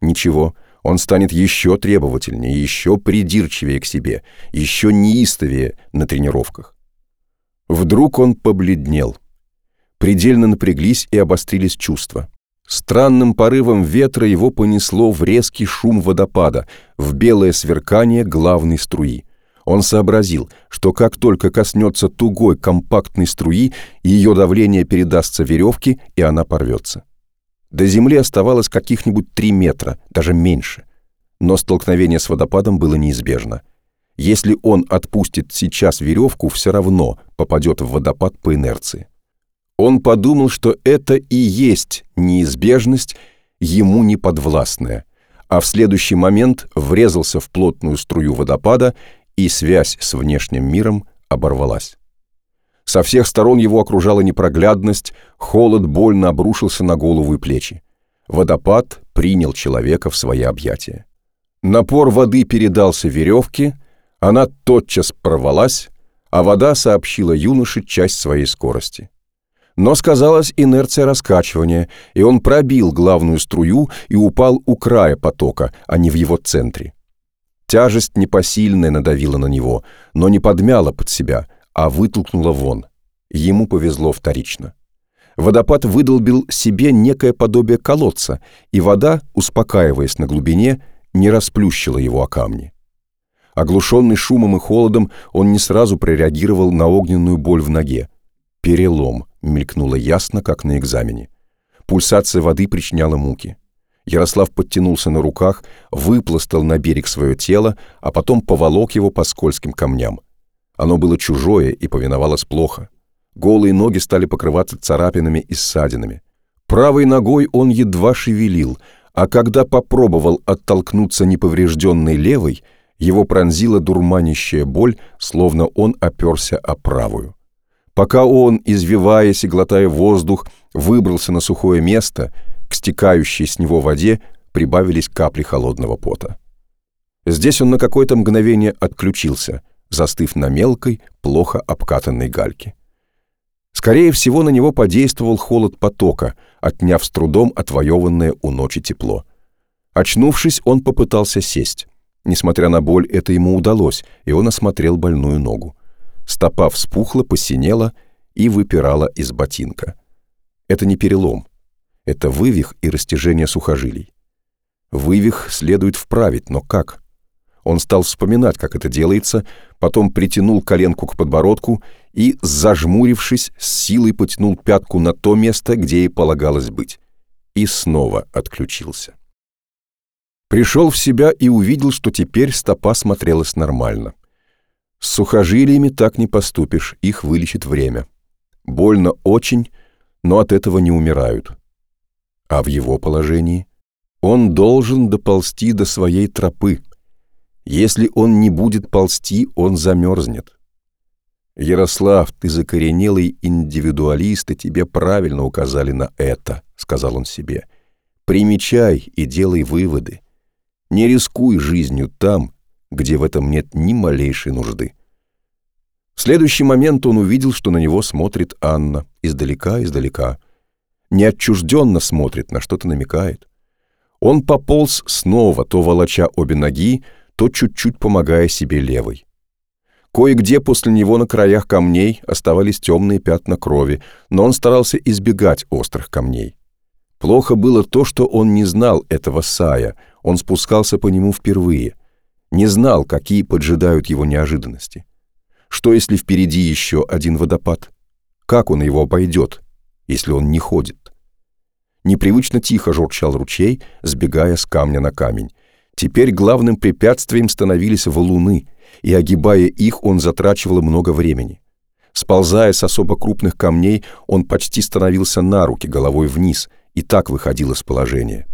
Ничего, он станет еще требовательнее, еще придирчивее к себе, еще неистовее на тренировках. Вдруг он побледнел. Предельно напряглись и обострились чувства. Странным порывом ветра его понесло в резкий шум водопада, в белое сверкание главной струи. Он сообразил, что как только коснется тугой компактной струи, ее давление передастся веревке, и она порвется. До земли оставалось каких-нибудь три метра, даже меньше. Но столкновение с водопадом было неизбежно. Если он отпустит сейчас веревку, все равно попадет в водопад по инерции. Он подумал, что это и есть неизбежность, ему неподвластная, а в следующий момент врезался в плотную струю водопада, и связь с внешним миром оборвалась. Со всех сторон его окружала непроглядность, холод больно обрушился на голову и плечи. Водопад принял человека в свои объятия. Напор воды передался веревке, она тотчас порвалась, а вода сообщила юноше часть своей скорости. Но сказалась инерция раскачивания, и он пробил главную струю и упал у края потока, а не в его центре. Тяжесть непосильная надавила на него, но не подмяла под себя, а вытолкнула вон. Ему повезло вторично. Водопад выдолбил себе некое подобие колодца, и вода, успокаиваясь на глубине, не расплющила его о камни. Оглушенный шумом и холодом, он не сразу прореагировал на огненную боль в ноге. Перелом мелькнуло ясно, как на экзамене. Пульсация воды причиняла муки. Ярослав подтянулся на руках, выпластал на берег свое тело, а потом поволок его по скользким камням. Оно было чужое и повиновалось плохо. Голые ноги стали покрываться царапинами и ссадинами. Правой ногой он едва шевелил, а когда попробовал оттолкнуться неповрежденной левой, его пронзила дурманящая боль, словно он оперся о правую. Пока он, извиваясь и глотая воздух, выбрался на сухое место — к стекающей с него воде прибавились капли холодного пота. Здесь он на какое-то мгновение отключился, застыв на мелкой, плохо обкатанной гальке. Скорее всего, на него подействовал холод потока, отняв с трудом отвоеванное у ночи тепло. Очнувшись, он попытался сесть. Несмотря на боль, это ему удалось, и он осмотрел больную ногу. Стопа вспухла, посинела и выпирала из ботинка. Это не перелом. Это вывих и растяжение сухожилий. Вывих следует вправить, но как? Он стал вспоминать, как это делается, потом притянул коленку к подбородку и, зажмурившись, с силой потянул пятку на то место, где ей полагалось быть. И снова отключился. Пришел в себя и увидел, что теперь стопа смотрелась нормально. С сухожилиями так не поступишь, их вылечит время. Больно очень, но от этого не умирают. А в его положении он должен доползти до своей тропы. Если он не будет ползти, он замерзнет. «Ярослав, ты закоренелый индивидуалист, и тебе правильно указали на это», — сказал он себе. «Примечай и делай выводы. Не рискуй жизнью там, где в этом нет ни малейшей нужды». В следующий момент он увидел, что на него смотрит Анна, издалека-издалека неотчужденно смотрит, на что-то намекает. Он пополз снова, то волоча обе ноги, то чуть-чуть помогая себе левой. Кое-где после него на краях камней оставались темные пятна крови, но он старался избегать острых камней. Плохо было то, что он не знал этого Сая, он спускался по нему впервые, не знал, какие поджидают его неожиданности. Что, если впереди еще один водопад? Как он его обойдет, если он не ходит? Непривычно тихо журчал ручей, сбегая с камня на камень. Теперь главным препятствием становились валуны, и, огибая их, он затрачивал много времени. Сползая с особо крупных камней, он почти становился на руки, головой вниз, и так выходил из положения.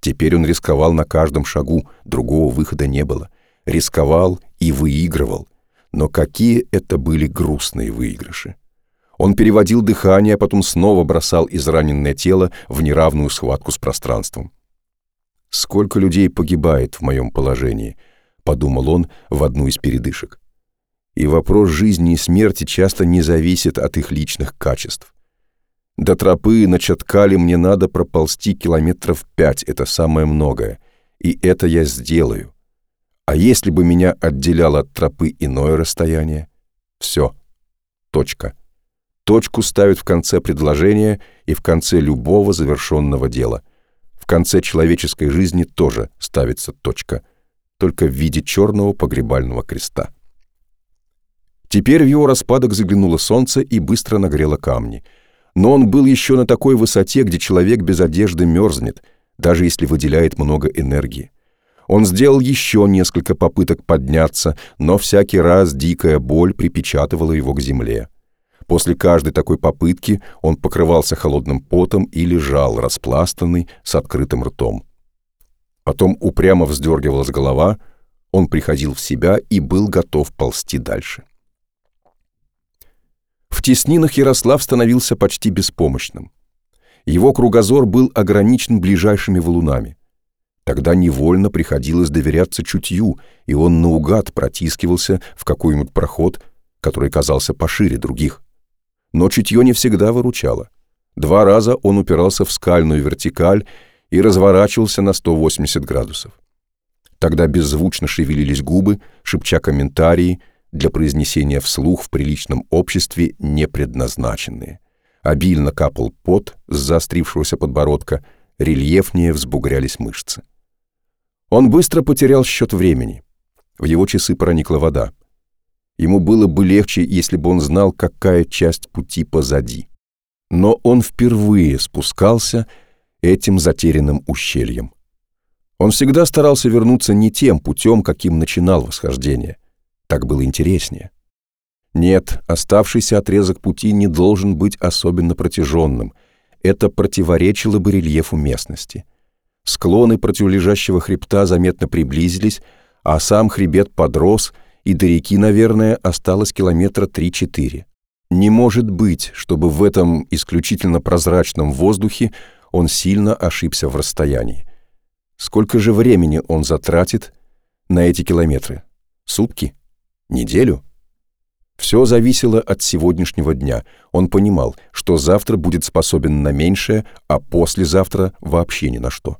Теперь он рисковал на каждом шагу, другого выхода не было. Рисковал и выигрывал. Но какие это были грустные выигрыши. Он переводил дыхание, а потом снова бросал израненное тело в неравную схватку с пространством. «Сколько людей погибает в моем положении?» — подумал он в одну из передышек. И вопрос жизни и смерти часто не зависит от их личных качеств. До тропы на Чаткале мне надо проползти километров пять, это самое многое, и это я сделаю. А если бы меня отделяло от тропы иное расстояние? Все. Точка Точку ставят в конце предложения и в конце любого завершенного дела. В конце человеческой жизни тоже ставится точка, только в виде черного погребального креста. Теперь в его распадок заглянуло солнце и быстро нагрело камни. Но он был еще на такой высоте, где человек без одежды мерзнет, даже если выделяет много энергии. Он сделал еще несколько попыток подняться, но всякий раз дикая боль припечатывала его к земле. После каждой такой попытки он покрывался холодным потом и лежал, распластанный, с открытым ртом. Потом упрямо вздергивалась голова, он приходил в себя и был готов ползти дальше. В теснинах Ярослав становился почти беспомощным. Его кругозор был ограничен ближайшими валунами. Тогда невольно приходилось доверяться чутью, и он наугад протискивался в какой-нибудь проход, который казался пошире других. Но чутье не всегда выручало. Два раза он упирался в скальную вертикаль и разворачивался на 180 градусов. Тогда беззвучно шевелились губы, шепча комментарии, для произнесения вслух в приличном обществе не предназначенные. Обильно капал пот с заострившегося подбородка, рельефнее взбугрялись мышцы. Он быстро потерял счет времени. В его часы проникла вода. Ему было бы легче, если бы он знал, какая часть пути позади. Но он впервые спускался этим затерянным ущельем. Он всегда старался вернуться не тем путем, каким начинал восхождение. Так было интереснее. Нет, оставшийся отрезок пути не должен быть особенно протяженным. Это противоречило бы рельефу местности. Склоны противолежащего хребта заметно приблизились, а сам хребет подрос, и до реки, наверное, осталось километра 3-4. Не может быть, чтобы в этом исключительно прозрачном воздухе он сильно ошибся в расстоянии. Сколько же времени он затратит на эти километры? Сутки? Неделю? Все зависело от сегодняшнего дня. Он понимал, что завтра будет способен на меньшее, а послезавтра вообще ни на что.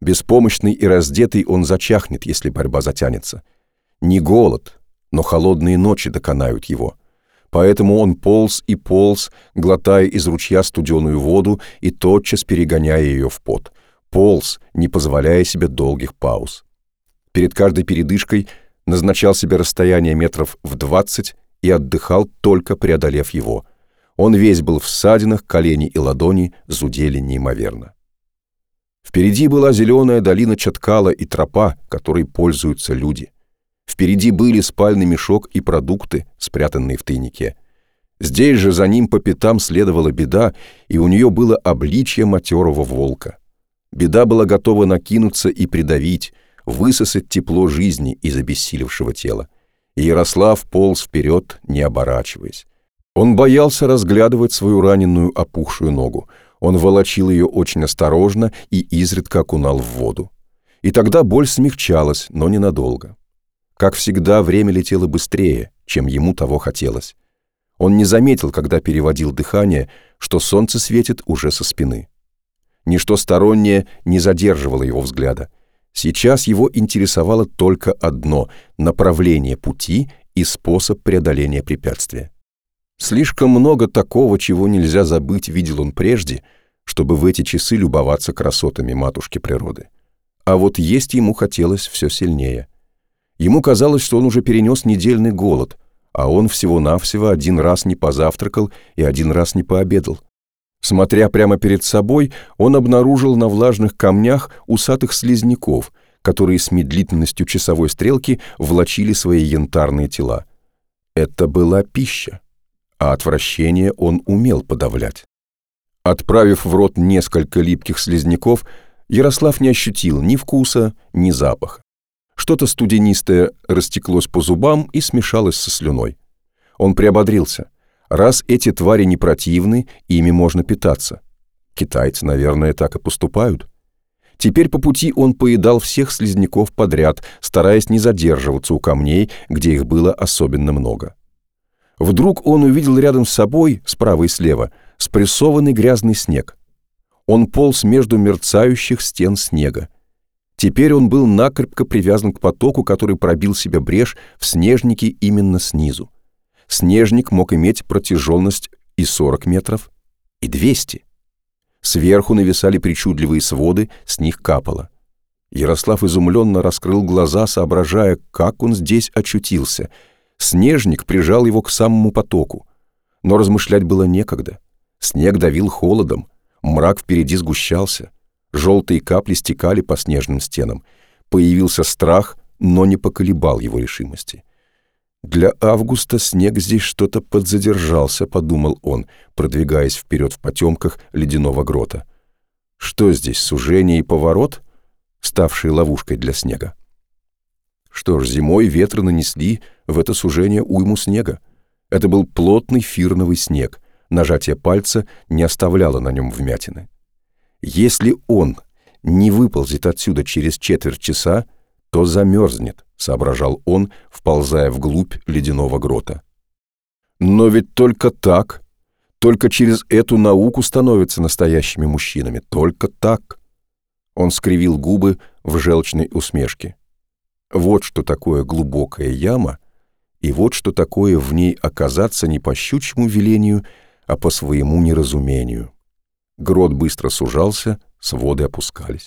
Беспомощный и раздетый он зачахнет, если борьба затянется. Не голод, но холодные ночи доконают его. Поэтому он полз и полз, глотая из ручья студеную воду и тотчас перегоняя ее в пот. Полз, не позволяя себе долгих пауз. Перед каждой передышкой назначал себе расстояние метров в двадцать и отдыхал, только преодолев его. Он весь был в ссадинах, колени и ладони зудели неимоверно. Впереди была зеленая долина Чаткала и тропа, которой пользуются люди. Впереди были спальный мешок и продукты, спрятанные в тайнике. Здесь же за ним по пятам следовала беда, и у нее было обличье матерого волка. Беда была готова накинуться и придавить, высосать тепло жизни из обессилевшего тела. И Ярослав полз вперед, не оборачиваясь. Он боялся разглядывать свою раненую опухшую ногу. Он волочил ее очень осторожно и изредка окунал в воду. И тогда боль смягчалась, но ненадолго. Как всегда, время летело быстрее, чем ему того хотелось. Он не заметил, когда переводил дыхание, что солнце светит уже со спины. Ничто стороннее не задерживало его взгляда. Сейчас его интересовало только одно — направление пути и способ преодоления препятствия. Слишком много такого, чего нельзя забыть, видел он прежде, чтобы в эти часы любоваться красотами матушки природы. А вот есть ему хотелось все сильнее. Ему казалось, что он уже перенес недельный голод, а он всего-навсего один раз не позавтракал и один раз не пообедал. Смотря прямо перед собой, он обнаружил на влажных камнях усатых слизняков, которые с медлительностью часовой стрелки влачили свои янтарные тела. Это была пища а отвращение он умел подавлять. Отправив в рот несколько липких слизняков, Ярослав не ощутил ни вкуса, ни запаха. Что-то студенистое растеклось по зубам и смешалось со слюной. Он приободрился. Раз эти твари не противны, ими можно питаться. Китайцы, наверное, так и поступают. Теперь по пути он поедал всех слизняков подряд, стараясь не задерживаться у камней, где их было особенно много. Вдруг он увидел рядом с собой, справа и слева, спрессованный грязный снег. Он полз между мерцающих стен снега. Теперь он был накрепко привязан к потоку, который пробил себе брешь в снежнике именно снизу. Снежник мог иметь протяженность и 40 метров, и 200. Сверху нависали причудливые своды, с них капало. Ярослав изумленно раскрыл глаза, соображая, как он здесь очутился. Снежник прижал его к самому потоку. Но размышлять было некогда. Снег давил холодом, мрак впереди сгущался. Желтые капли стекали по снежным стенам. Появился страх, но не поколебал его решимости. «Для Августа снег здесь что-то подзадержался», — подумал он, продвигаясь вперед в потемках ледяного грота. «Что здесь, сужение и поворот, ставшие ловушкой для снега?» Что ж, зимой ветры нанесли в это сужение уйму снега. Это был плотный фирновый снег, нажатие пальца не оставляло на нем вмятины. Если он не выползет отсюда через четверть часа, то замерзнет, соображал он, вползая вглубь ледяного грота. Но ведь только так, только через эту науку становятся настоящими мужчинами, только так. Он скривил губы в желчной усмешке. Вот что такое глубокая яма, и вот что такое в ней оказаться не по щучьему велению, а по своему неразумению. Грот быстро сужался, своды опускались.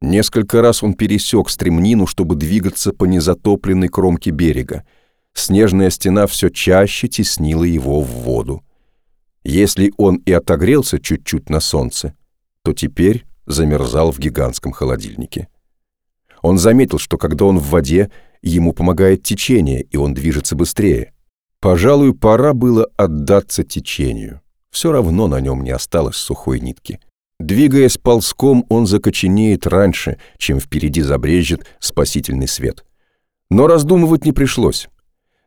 Несколько раз он пересек стремнину, чтобы двигаться по незатопленной кромке берега. Снежная стена все чаще теснила его в воду. Если он и отогрелся чуть-чуть на солнце, то теперь замерзал в гигантском холодильнике. Он заметил, что когда он в воде, ему помогает течение, и он движется быстрее. Пожалуй, пора было отдаться течению. Все равно на нем не осталось сухой нитки. Двигаясь ползком, он закоченеет раньше, чем впереди забрежет спасительный свет. Но раздумывать не пришлось.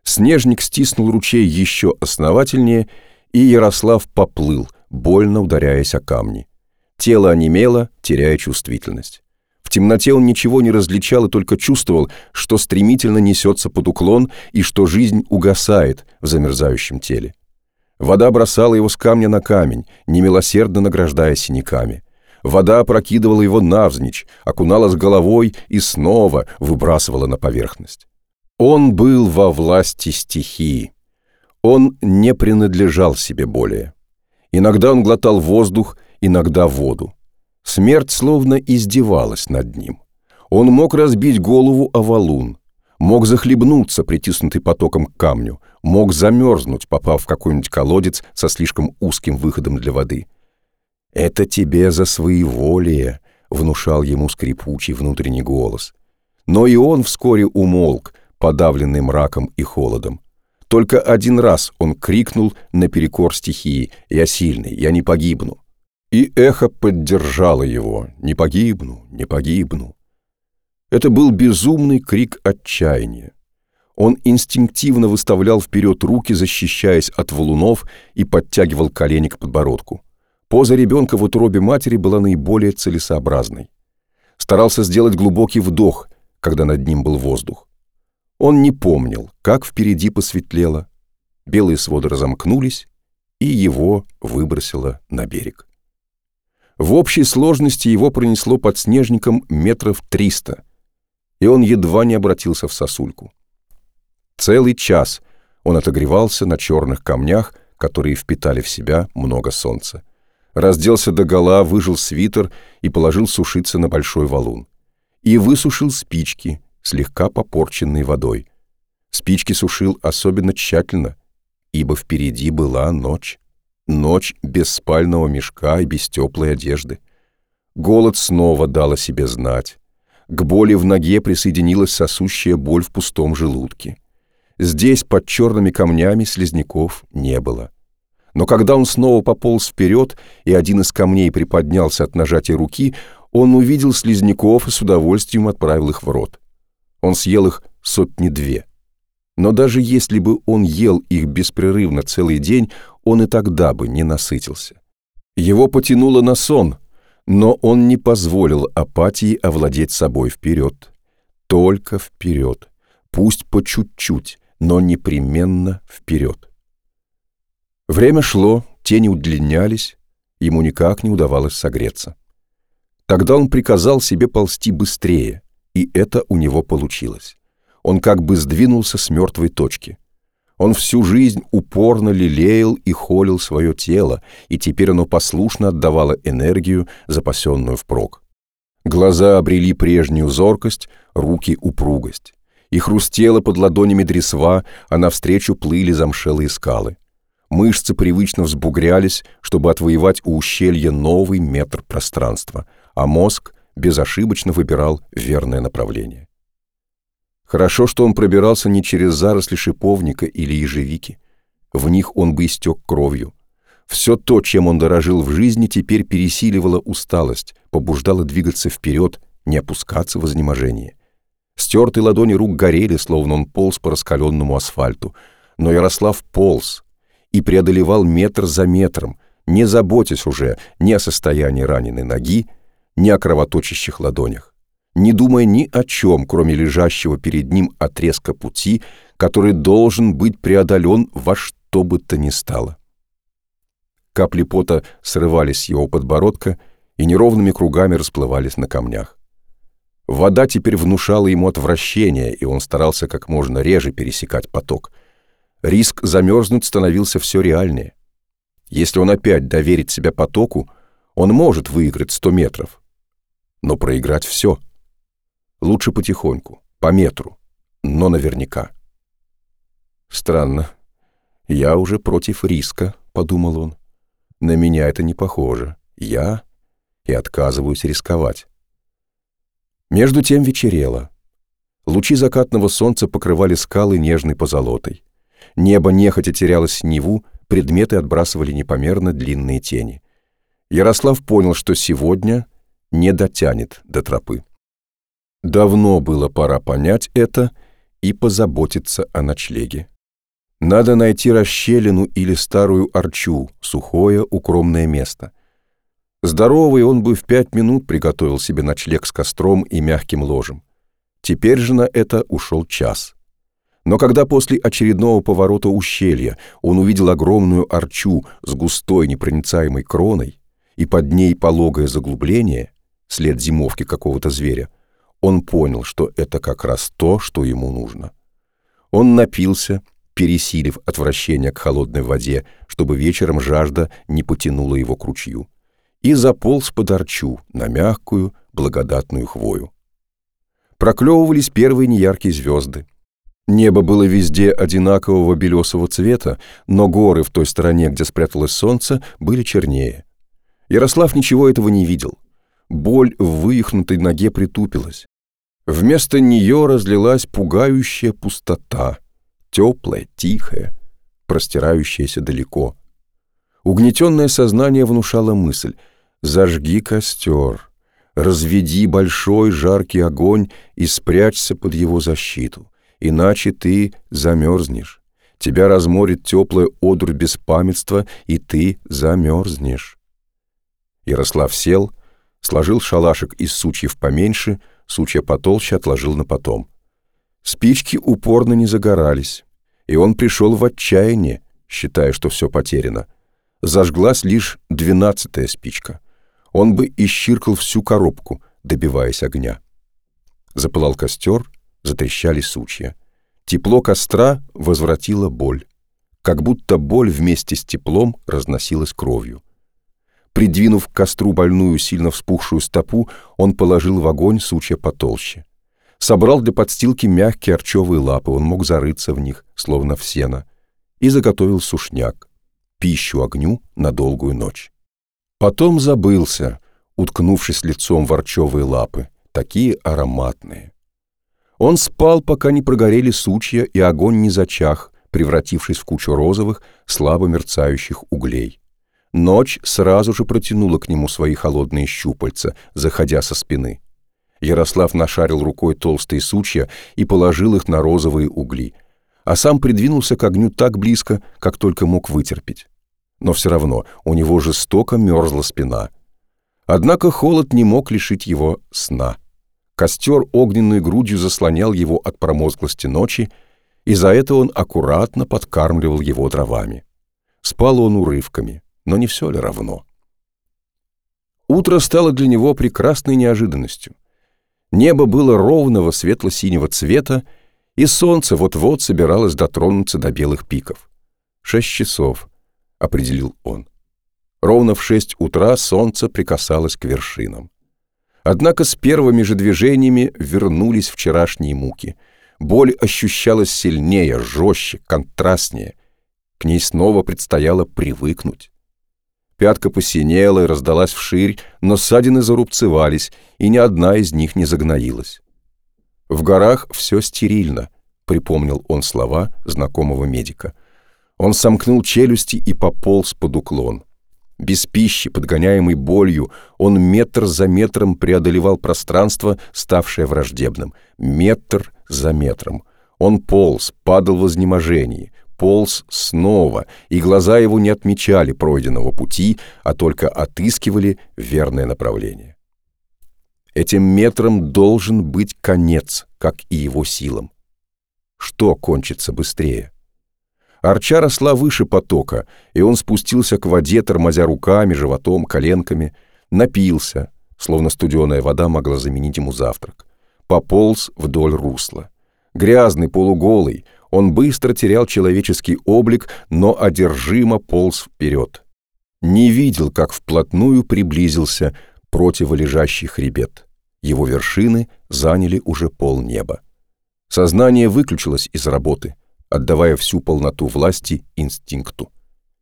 Снежник стиснул ручей еще основательнее, и Ярослав поплыл, больно ударяясь о камни. Тело онемело, теряя чувствительность. В темноте он ничего не различал и только чувствовал, что стремительно несется под уклон и что жизнь угасает в замерзающем теле. Вода бросала его с камня на камень, немилосердно награждая синяками. Вода опрокидывала его навзничь, окунала с головой и снова выбрасывала на поверхность. Он был во власти стихии. Он не принадлежал себе более. Иногда он глотал воздух, иногда воду. Смерть словно издевалась над ним. Он мог разбить голову о валун, мог захлебнуться, притиснутый потоком к камню, мог замерзнуть, попав в какой-нибудь колодец со слишком узким выходом для воды. «Это тебе за своеволие», — внушал ему скрипучий внутренний голос. Но и он вскоре умолк, подавленный мраком и холодом. Только один раз он крикнул наперекор стихии «Я сильный, я не погибну». И эхо поддержало его «Не погибну, не погибну». Это был безумный крик отчаяния. Он инстинктивно выставлял вперед руки, защищаясь от валунов, и подтягивал колени к подбородку. Поза ребенка в утробе матери была наиболее целесообразной. Старался сделать глубокий вдох, когда над ним был воздух. Он не помнил, как впереди посветлело. Белые своды разомкнулись, и его выбросило на берег. В общей сложности его пронесло под снежником метров триста — и он едва не обратился в сосульку. Целый час он отогревался на черных камнях, которые впитали в себя много солнца. Разделся догола, выжил свитер и положил сушиться на большой валун. И высушил спички, слегка попорченные водой. Спички сушил особенно тщательно, ибо впереди была ночь. Ночь без спального мешка и без теплой одежды. Голод снова дал о себе знать. К боли в ноге присоединилась сосущая боль в пустом желудке. Здесь под черными камнями слизняков не было. Но когда он снова пополз вперед, и один из камней приподнялся от нажатия руки, он увидел слизняков и с удовольствием отправил их в рот. Он съел их сотни-две. Но даже если бы он ел их беспрерывно целый день, он и тогда бы не насытился. Его потянуло на сон — но он не позволил апатии овладеть собой вперед. Только вперед. Пусть по чуть-чуть, но непременно вперед. Время шло, тени удлинялись, ему никак не удавалось согреться. Тогда он приказал себе ползти быстрее, и это у него получилось. Он как бы сдвинулся с мертвой точки. Он всю жизнь упорно лелеял и холил свое тело, и теперь оно послушно отдавало энергию, запасенную впрок. Глаза обрели прежнюю зоркость, руки — упругость. И хрустело под ладонями дресва, а навстречу плыли замшелые скалы. Мышцы привычно взбугрялись, чтобы отвоевать у ущелья новый метр пространства, а мозг безошибочно выбирал верное направление. Хорошо, что он пробирался не через заросли шиповника или ежевики. В них он бы истек кровью. Все то, чем он дорожил в жизни, теперь пересиливало усталость, побуждало двигаться вперед, не опускаться в изнеможение. Стертые ладони рук горели, словно он полз по раскаленному асфальту. Но Ярослав полз и преодолевал метр за метром, не заботясь уже ни о состоянии раненой ноги, ни о кровоточащих ладонях не думая ни о чем, кроме лежащего перед ним отрезка пути, который должен быть преодолен во что бы то ни стало. Капли пота срывались с его подбородка и неровными кругами расплывались на камнях. Вода теперь внушала ему отвращение, и он старался как можно реже пересекать поток. Риск замерзнуть становился все реальнее. Если он опять доверит себя потоку, он может выиграть сто метров, но проиграть все — Лучше потихоньку, по метру, но наверняка. Странно. Я уже против риска, подумал он. На меня это не похоже. Я и отказываюсь рисковать. Между тем вечерело. Лучи закатного солнца покрывали скалы нежной позолотой. Небо нехотя теряло синеву, предметы отбрасывали непомерно длинные тени. Ярослав понял, что сегодня не дотянет до тропы. Давно было пора понять это и позаботиться о ночлеге. Надо найти расщелину или старую арчу, сухое укромное место. Здоровый он бы в пять минут приготовил себе ночлег с костром и мягким ложем. Теперь же на это ушел час. Но когда после очередного поворота ущелья он увидел огромную арчу с густой непроницаемой кроной и под ней пологое заглубление, след зимовки какого-то зверя, он понял, что это как раз то, что ему нужно. Он напился, пересилив отвращение к холодной воде, чтобы вечером жажда не потянула его к ручью, и заполз под арчу на мягкую, благодатную хвою. Проклевывались первые неяркие звезды. Небо было везде одинакового белесого цвета, но горы в той стороне, где спряталось солнце, были чернее. Ярослав ничего этого не видел. Боль в вывихнутой ноге притупилась. Вместо нее разлилась пугающая пустота, теплая, тихая, простирающаяся далеко. Угнетенное сознание внушало мысль «Зажги костер, разведи большой жаркий огонь и спрячься под его защиту, иначе ты замерзнешь. Тебя разморит теплая одурь беспамятства, и ты замерзнешь». Ярослав сел, сложил шалашик из сучьев поменьше — сучья потолще отложил на потом. Спички упорно не загорались, и он пришел в отчаяние, считая, что все потеряно. Зажглась лишь двенадцатая спичка. Он бы исчиркал всю коробку, добиваясь огня. Запылал костер, затрещали сучья. Тепло костра возвратило боль. Как будто боль вместе с теплом разносилась кровью. Придвинув к костру больную, сильно вспухшую стопу, он положил в огонь сучья потолще. Собрал для подстилки мягкие арчевые лапы, он мог зарыться в них, словно в сено, и заготовил сушняк, пищу огню на долгую ночь. Потом забылся, уткнувшись лицом в арчевые лапы, такие ароматные. Он спал, пока не прогорели сучья, и огонь не зачах, превратившись в кучу розовых, слабо мерцающих углей. Ночь сразу же протянула к нему свои холодные щупальца, заходя со спины. Ярослав нашарил рукой толстые сучья и положил их на розовые угли, а сам придвинулся к огню так близко, как только мог вытерпеть. Но все равно у него жестоко мерзла спина. Однако холод не мог лишить его сна. Костер огненной грудью заслонял его от промозглости ночи, и за это он аккуратно подкармливал его дровами. Спал он урывками но не все ли равно? Утро стало для него прекрасной неожиданностью. Небо было ровного светло-синего цвета, и солнце вот-вот собиралось дотронуться до белых пиков. «Шесть часов», — определил он. Ровно в шесть утра солнце прикасалось к вершинам. Однако с первыми же движениями вернулись вчерашние муки. Боль ощущалась сильнее, жестче, контрастнее. К ней снова предстояло привыкнуть. Пятка посинела и раздалась вширь, но ссадины зарубцевались, и ни одна из них не загноилась. «В горах все стерильно», — припомнил он слова знакомого медика. Он сомкнул челюсти и пополз под уклон. Без пищи, подгоняемый болью, он метр за метром преодолевал пространство, ставшее враждебным. Метр за метром. Он полз, падал в изнеможении, полз снова, и глаза его не отмечали пройденного пути, а только отыскивали верное направление. Этим метром должен быть конец, как и его силам. Что кончится быстрее? Арча росла выше потока, и он спустился к воде, тормозя руками, животом, коленками, напился, словно студеная вода могла заменить ему завтрак. Пополз вдоль русла. Грязный, полуголый, он быстро терял человеческий облик, но одержимо полз вперед. Не видел, как вплотную приблизился противолежащий хребет. Его вершины заняли уже полнеба. Сознание выключилось из работы — отдавая всю полноту власти инстинкту.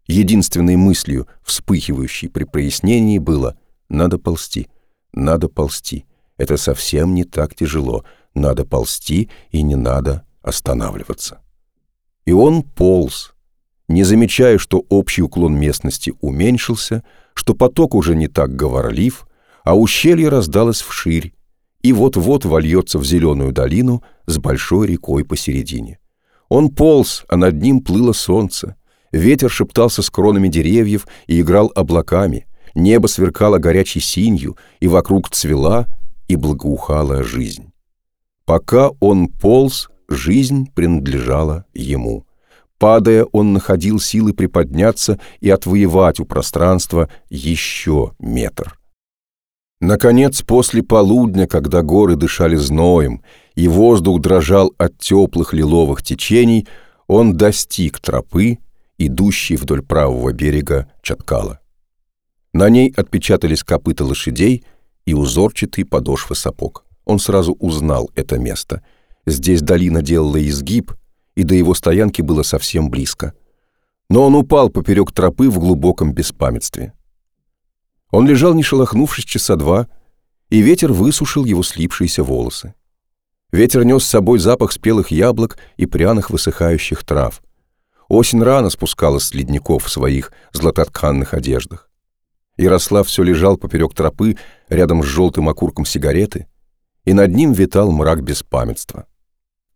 Единственной мыслью, вспыхивающей при прояснении, было «надо ползти, надо ползти, это совсем не так тяжело, надо ползти и не надо останавливаться». И он полз, не замечая, что общий уклон местности уменьшился, что поток уже не так говорлив, а ущелье раздалось вширь и вот-вот вольется в зеленую долину с большой рекой посередине. Он полз, а над ним плыло солнце. Ветер шептался с кронами деревьев и играл облаками. Небо сверкало горячей синью, и вокруг цвела и благоухала жизнь. Пока он полз, жизнь принадлежала ему. Падая, он находил силы приподняться и отвоевать у пространства еще метр. Наконец, после полудня, когда горы дышали зноем, и воздух дрожал от теплых лиловых течений, он достиг тропы, идущей вдоль правого берега Чаткала. На ней отпечатались копыта лошадей и узорчатый подошвы сапог. Он сразу узнал это место. Здесь долина делала изгиб, и до его стоянки было совсем близко. Но он упал поперек тропы в глубоком беспамятстве. Он лежал, не шелохнувшись, часа два, и ветер высушил его слипшиеся волосы. Ветер нес с собой запах спелых яблок и пряных высыхающих трав. Осень рано спускалась с ледников в своих златотканных одеждах. Ярослав все лежал поперек тропы рядом с желтым окурком сигареты, и над ним витал мрак беспамятства.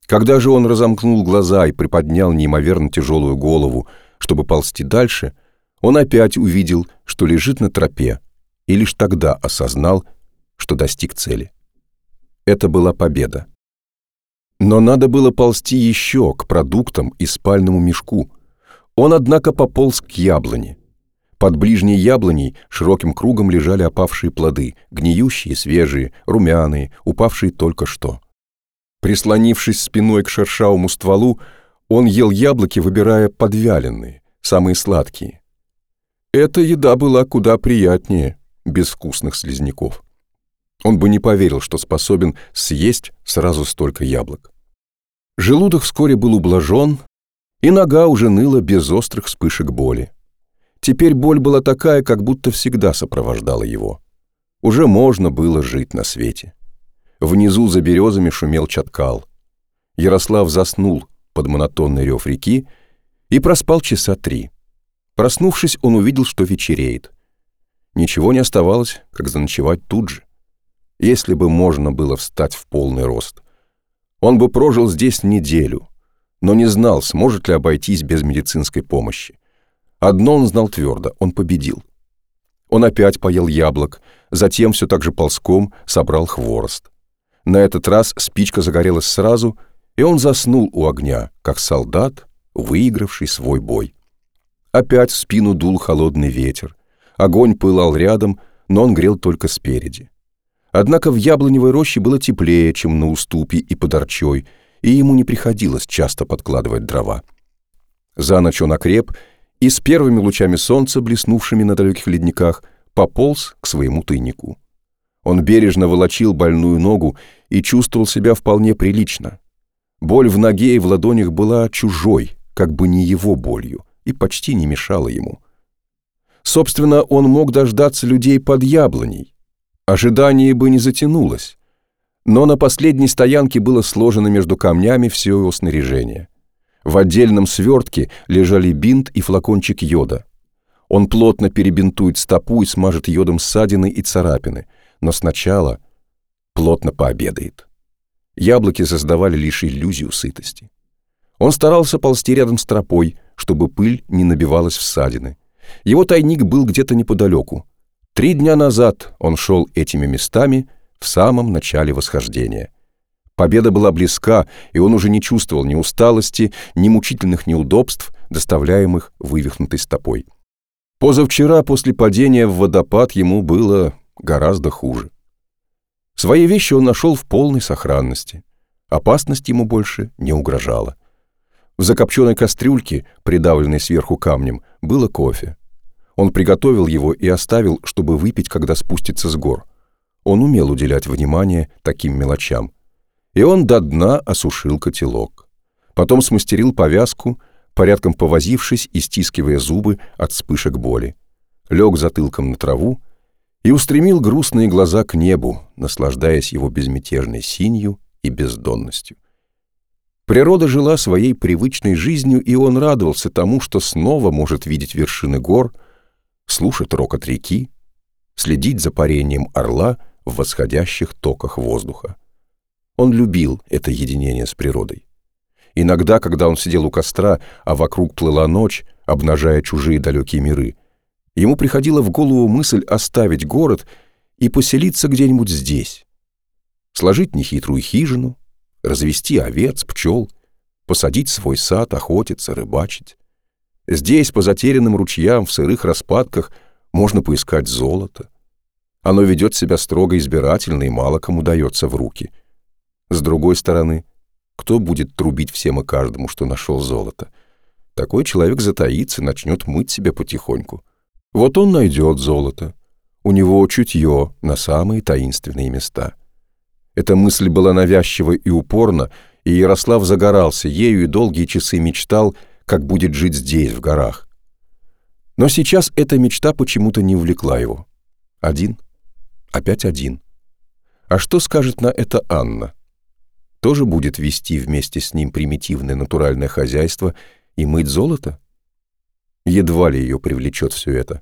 Когда же он разомкнул глаза и приподнял неимоверно тяжелую голову, чтобы ползти дальше, он опять увидел, что лежит на тропе, и лишь тогда осознал, что достиг цели. Это была победа. Но надо было ползти еще к продуктам и спальному мешку. Он, однако, пополз к яблоне. Под ближней яблоней широким кругом лежали опавшие плоды, гниющие, свежие, румяные, упавшие только что. Прислонившись спиной к шершавому стволу, он ел яблоки, выбирая подвяленные, самые сладкие. Эта еда была куда приятнее безвкусных слизняков. Он бы не поверил, что способен съесть сразу столько яблок. Желудок вскоре был ублажен, и нога уже ныла без острых вспышек боли. Теперь боль была такая, как будто всегда сопровождала его. Уже можно было жить на свете. Внизу за березами шумел чаткал. Ярослав заснул под монотонный рев реки и проспал часа три. Проснувшись, он увидел, что вечереет. Ничего не оставалось, как заночевать тут же если бы можно было встать в полный рост. Он бы прожил здесь неделю, но не знал, сможет ли обойтись без медицинской помощи. Одно он знал твердо — он победил. Он опять поел яблок, затем все так же ползком собрал хворост. На этот раз спичка загорелась сразу, и он заснул у огня, как солдат, выигравший свой бой. Опять в спину дул холодный ветер. Огонь пылал рядом, но он грел только спереди. Однако в яблоневой роще было теплее, чем на уступе и под арчой, и ему не приходилось часто подкладывать дрова. За ночь он окреп и с первыми лучами солнца, блеснувшими на далеких ледниках, пополз к своему тайнику. Он бережно волочил больную ногу и чувствовал себя вполне прилично. Боль в ноге и в ладонях была чужой, как бы не его болью, и почти не мешала ему. Собственно, он мог дождаться людей под яблоней. Ожидание бы не затянулось. Но на последней стоянке было сложено между камнями все его снаряжение. В отдельном свертке лежали бинт и флакончик йода. Он плотно перебинтует стопу и смажет йодом ссадины и царапины, но сначала плотно пообедает. Яблоки создавали лишь иллюзию сытости. Он старался ползти рядом с тропой, чтобы пыль не набивалась в ссадины. Его тайник был где-то неподалеку. Три дня назад он шел этими местами в самом начале восхождения. Победа была близка, и он уже не чувствовал ни усталости, ни мучительных неудобств, доставляемых вывихнутой стопой. Позавчера после падения в водопад ему было гораздо хуже. Свои вещи он нашел в полной сохранности. Опасность ему больше не угрожала. В закопченной кастрюльке, придавленной сверху камнем, было кофе. Он приготовил его и оставил, чтобы выпить, когда спустится с гор. Он умел уделять внимание таким мелочам. И он до дна осушил котелок. Потом смастерил повязку, порядком повозившись и стискивая зубы от вспышек боли. Лег затылком на траву и устремил грустные глаза к небу, наслаждаясь его безмятежной синью и бездонностью. Природа жила своей привычной жизнью, и он радовался тому, что снова может видеть вершины гор, слушать рокот реки, следить за парением орла в восходящих токах воздуха. Он любил это единение с природой. Иногда, когда он сидел у костра, а вокруг плыла ночь, обнажая чужие далекие миры, ему приходила в голову мысль оставить город и поселиться где-нибудь здесь, сложить нехитрую хижину, развести овец, пчел, посадить свой сад, охотиться, рыбачить. Здесь, по затерянным ручьям, в сырых распадках, можно поискать золото. Оно ведет себя строго избирательно и мало кому дается в руки. С другой стороны, кто будет трубить всем и каждому, что нашел золото? Такой человек затаится, начнет мыть себя потихоньку. Вот он найдет золото. У него чутье на самые таинственные места — эта мысль была навязчива и упорна, и Ярослав загорался ею и долгие часы мечтал, как будет жить здесь, в горах. Но сейчас эта мечта почему-то не увлекла его. Один. Опять один. А что скажет на это Анна? Тоже будет вести вместе с ним примитивное натуральное хозяйство и мыть золото? Едва ли ее привлечет все это.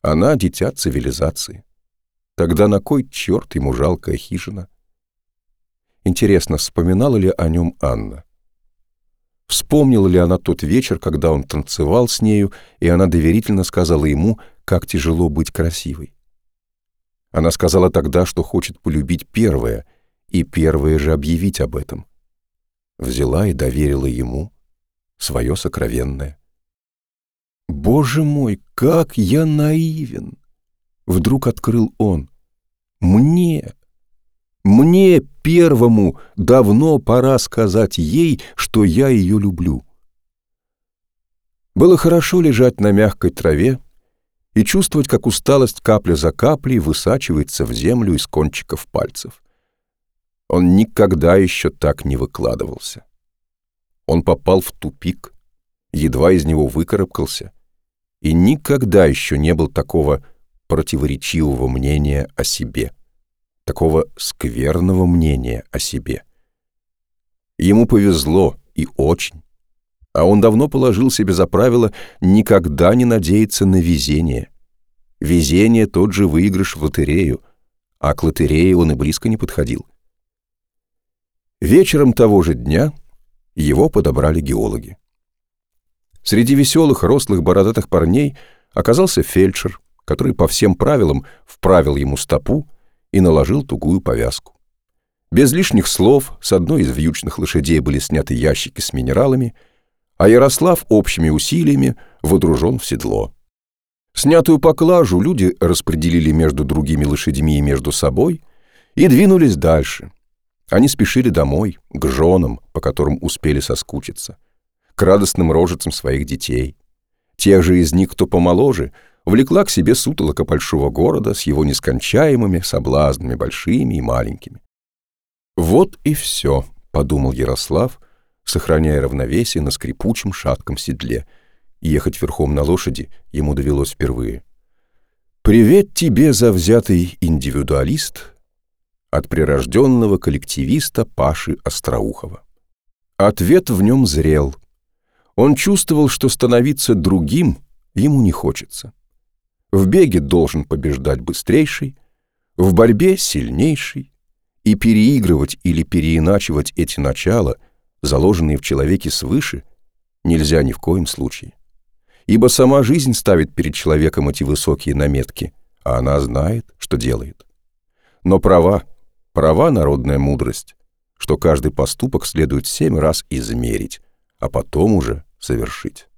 Она — дитя цивилизации. Тогда на кой черт ему жалкая хижина? Интересно, вспоминала ли о нем Анна? Вспомнила ли она тот вечер, когда он танцевал с нею, и она доверительно сказала ему, как тяжело быть красивой? Она сказала тогда, что хочет полюбить первое, и первое же объявить об этом. Взяла и доверила ему свое сокровенное. «Боже мой, как я наивен!» Вдруг открыл он. «Мне, мне первому давно пора сказать ей, что я ее люблю. Было хорошо лежать на мягкой траве и чувствовать, как усталость капля за каплей высачивается в землю из кончиков пальцев. Он никогда еще так не выкладывался. Он попал в тупик, едва из него выкарабкался, и никогда еще не был такого противоречивого мнения о себе такого скверного мнения о себе. Ему повезло и очень. А он давно положил себе за правило никогда не надеяться на везение. Везение — тот же выигрыш в лотерею, а к лотерее он и близко не подходил. Вечером того же дня его подобрали геологи. Среди веселых, рослых, бородатых парней оказался фельдшер, который по всем правилам вправил ему стопу и наложил тугую повязку. Без лишних слов с одной из вьючных лошадей были сняты ящики с минералами, а Ярослав общими усилиями водружен в седло. Снятую поклажу люди распределили между другими лошадьми и между собой и двинулись дальше. Они спешили домой, к женам, по которым успели соскучиться, к радостным рожицам своих детей. Тех же из них, кто помоложе, влекла к себе сутолока большого города с его нескончаемыми соблазнами, большими и маленькими. «Вот и все», — подумал Ярослав, сохраняя равновесие на скрипучем шатком седле. Ехать верхом на лошади ему довелось впервые. «Привет тебе, завзятый индивидуалист», от прирожденного коллективиста Паши Остроухова. Ответ в нем зрел. Он чувствовал, что становиться другим ему не хочется. В беге должен побеждать быстрейший, в борьбе сильнейший, и переигрывать или переиначивать эти начала, заложенные в человеке свыше, нельзя ни в коем случае. Ибо сама жизнь ставит перед человеком эти высокие наметки, а она знает, что делает. Но права, права народная мудрость, что каждый поступок следует семь раз измерить, а потом уже совершить.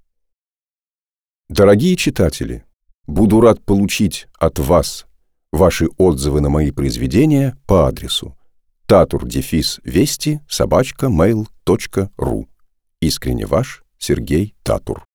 Дорогие читатели, буду рад получить от вас ваши отзывы на мои произведения по адресу tatur-вести собачка mail.ru Искренне ваш Сергей Татур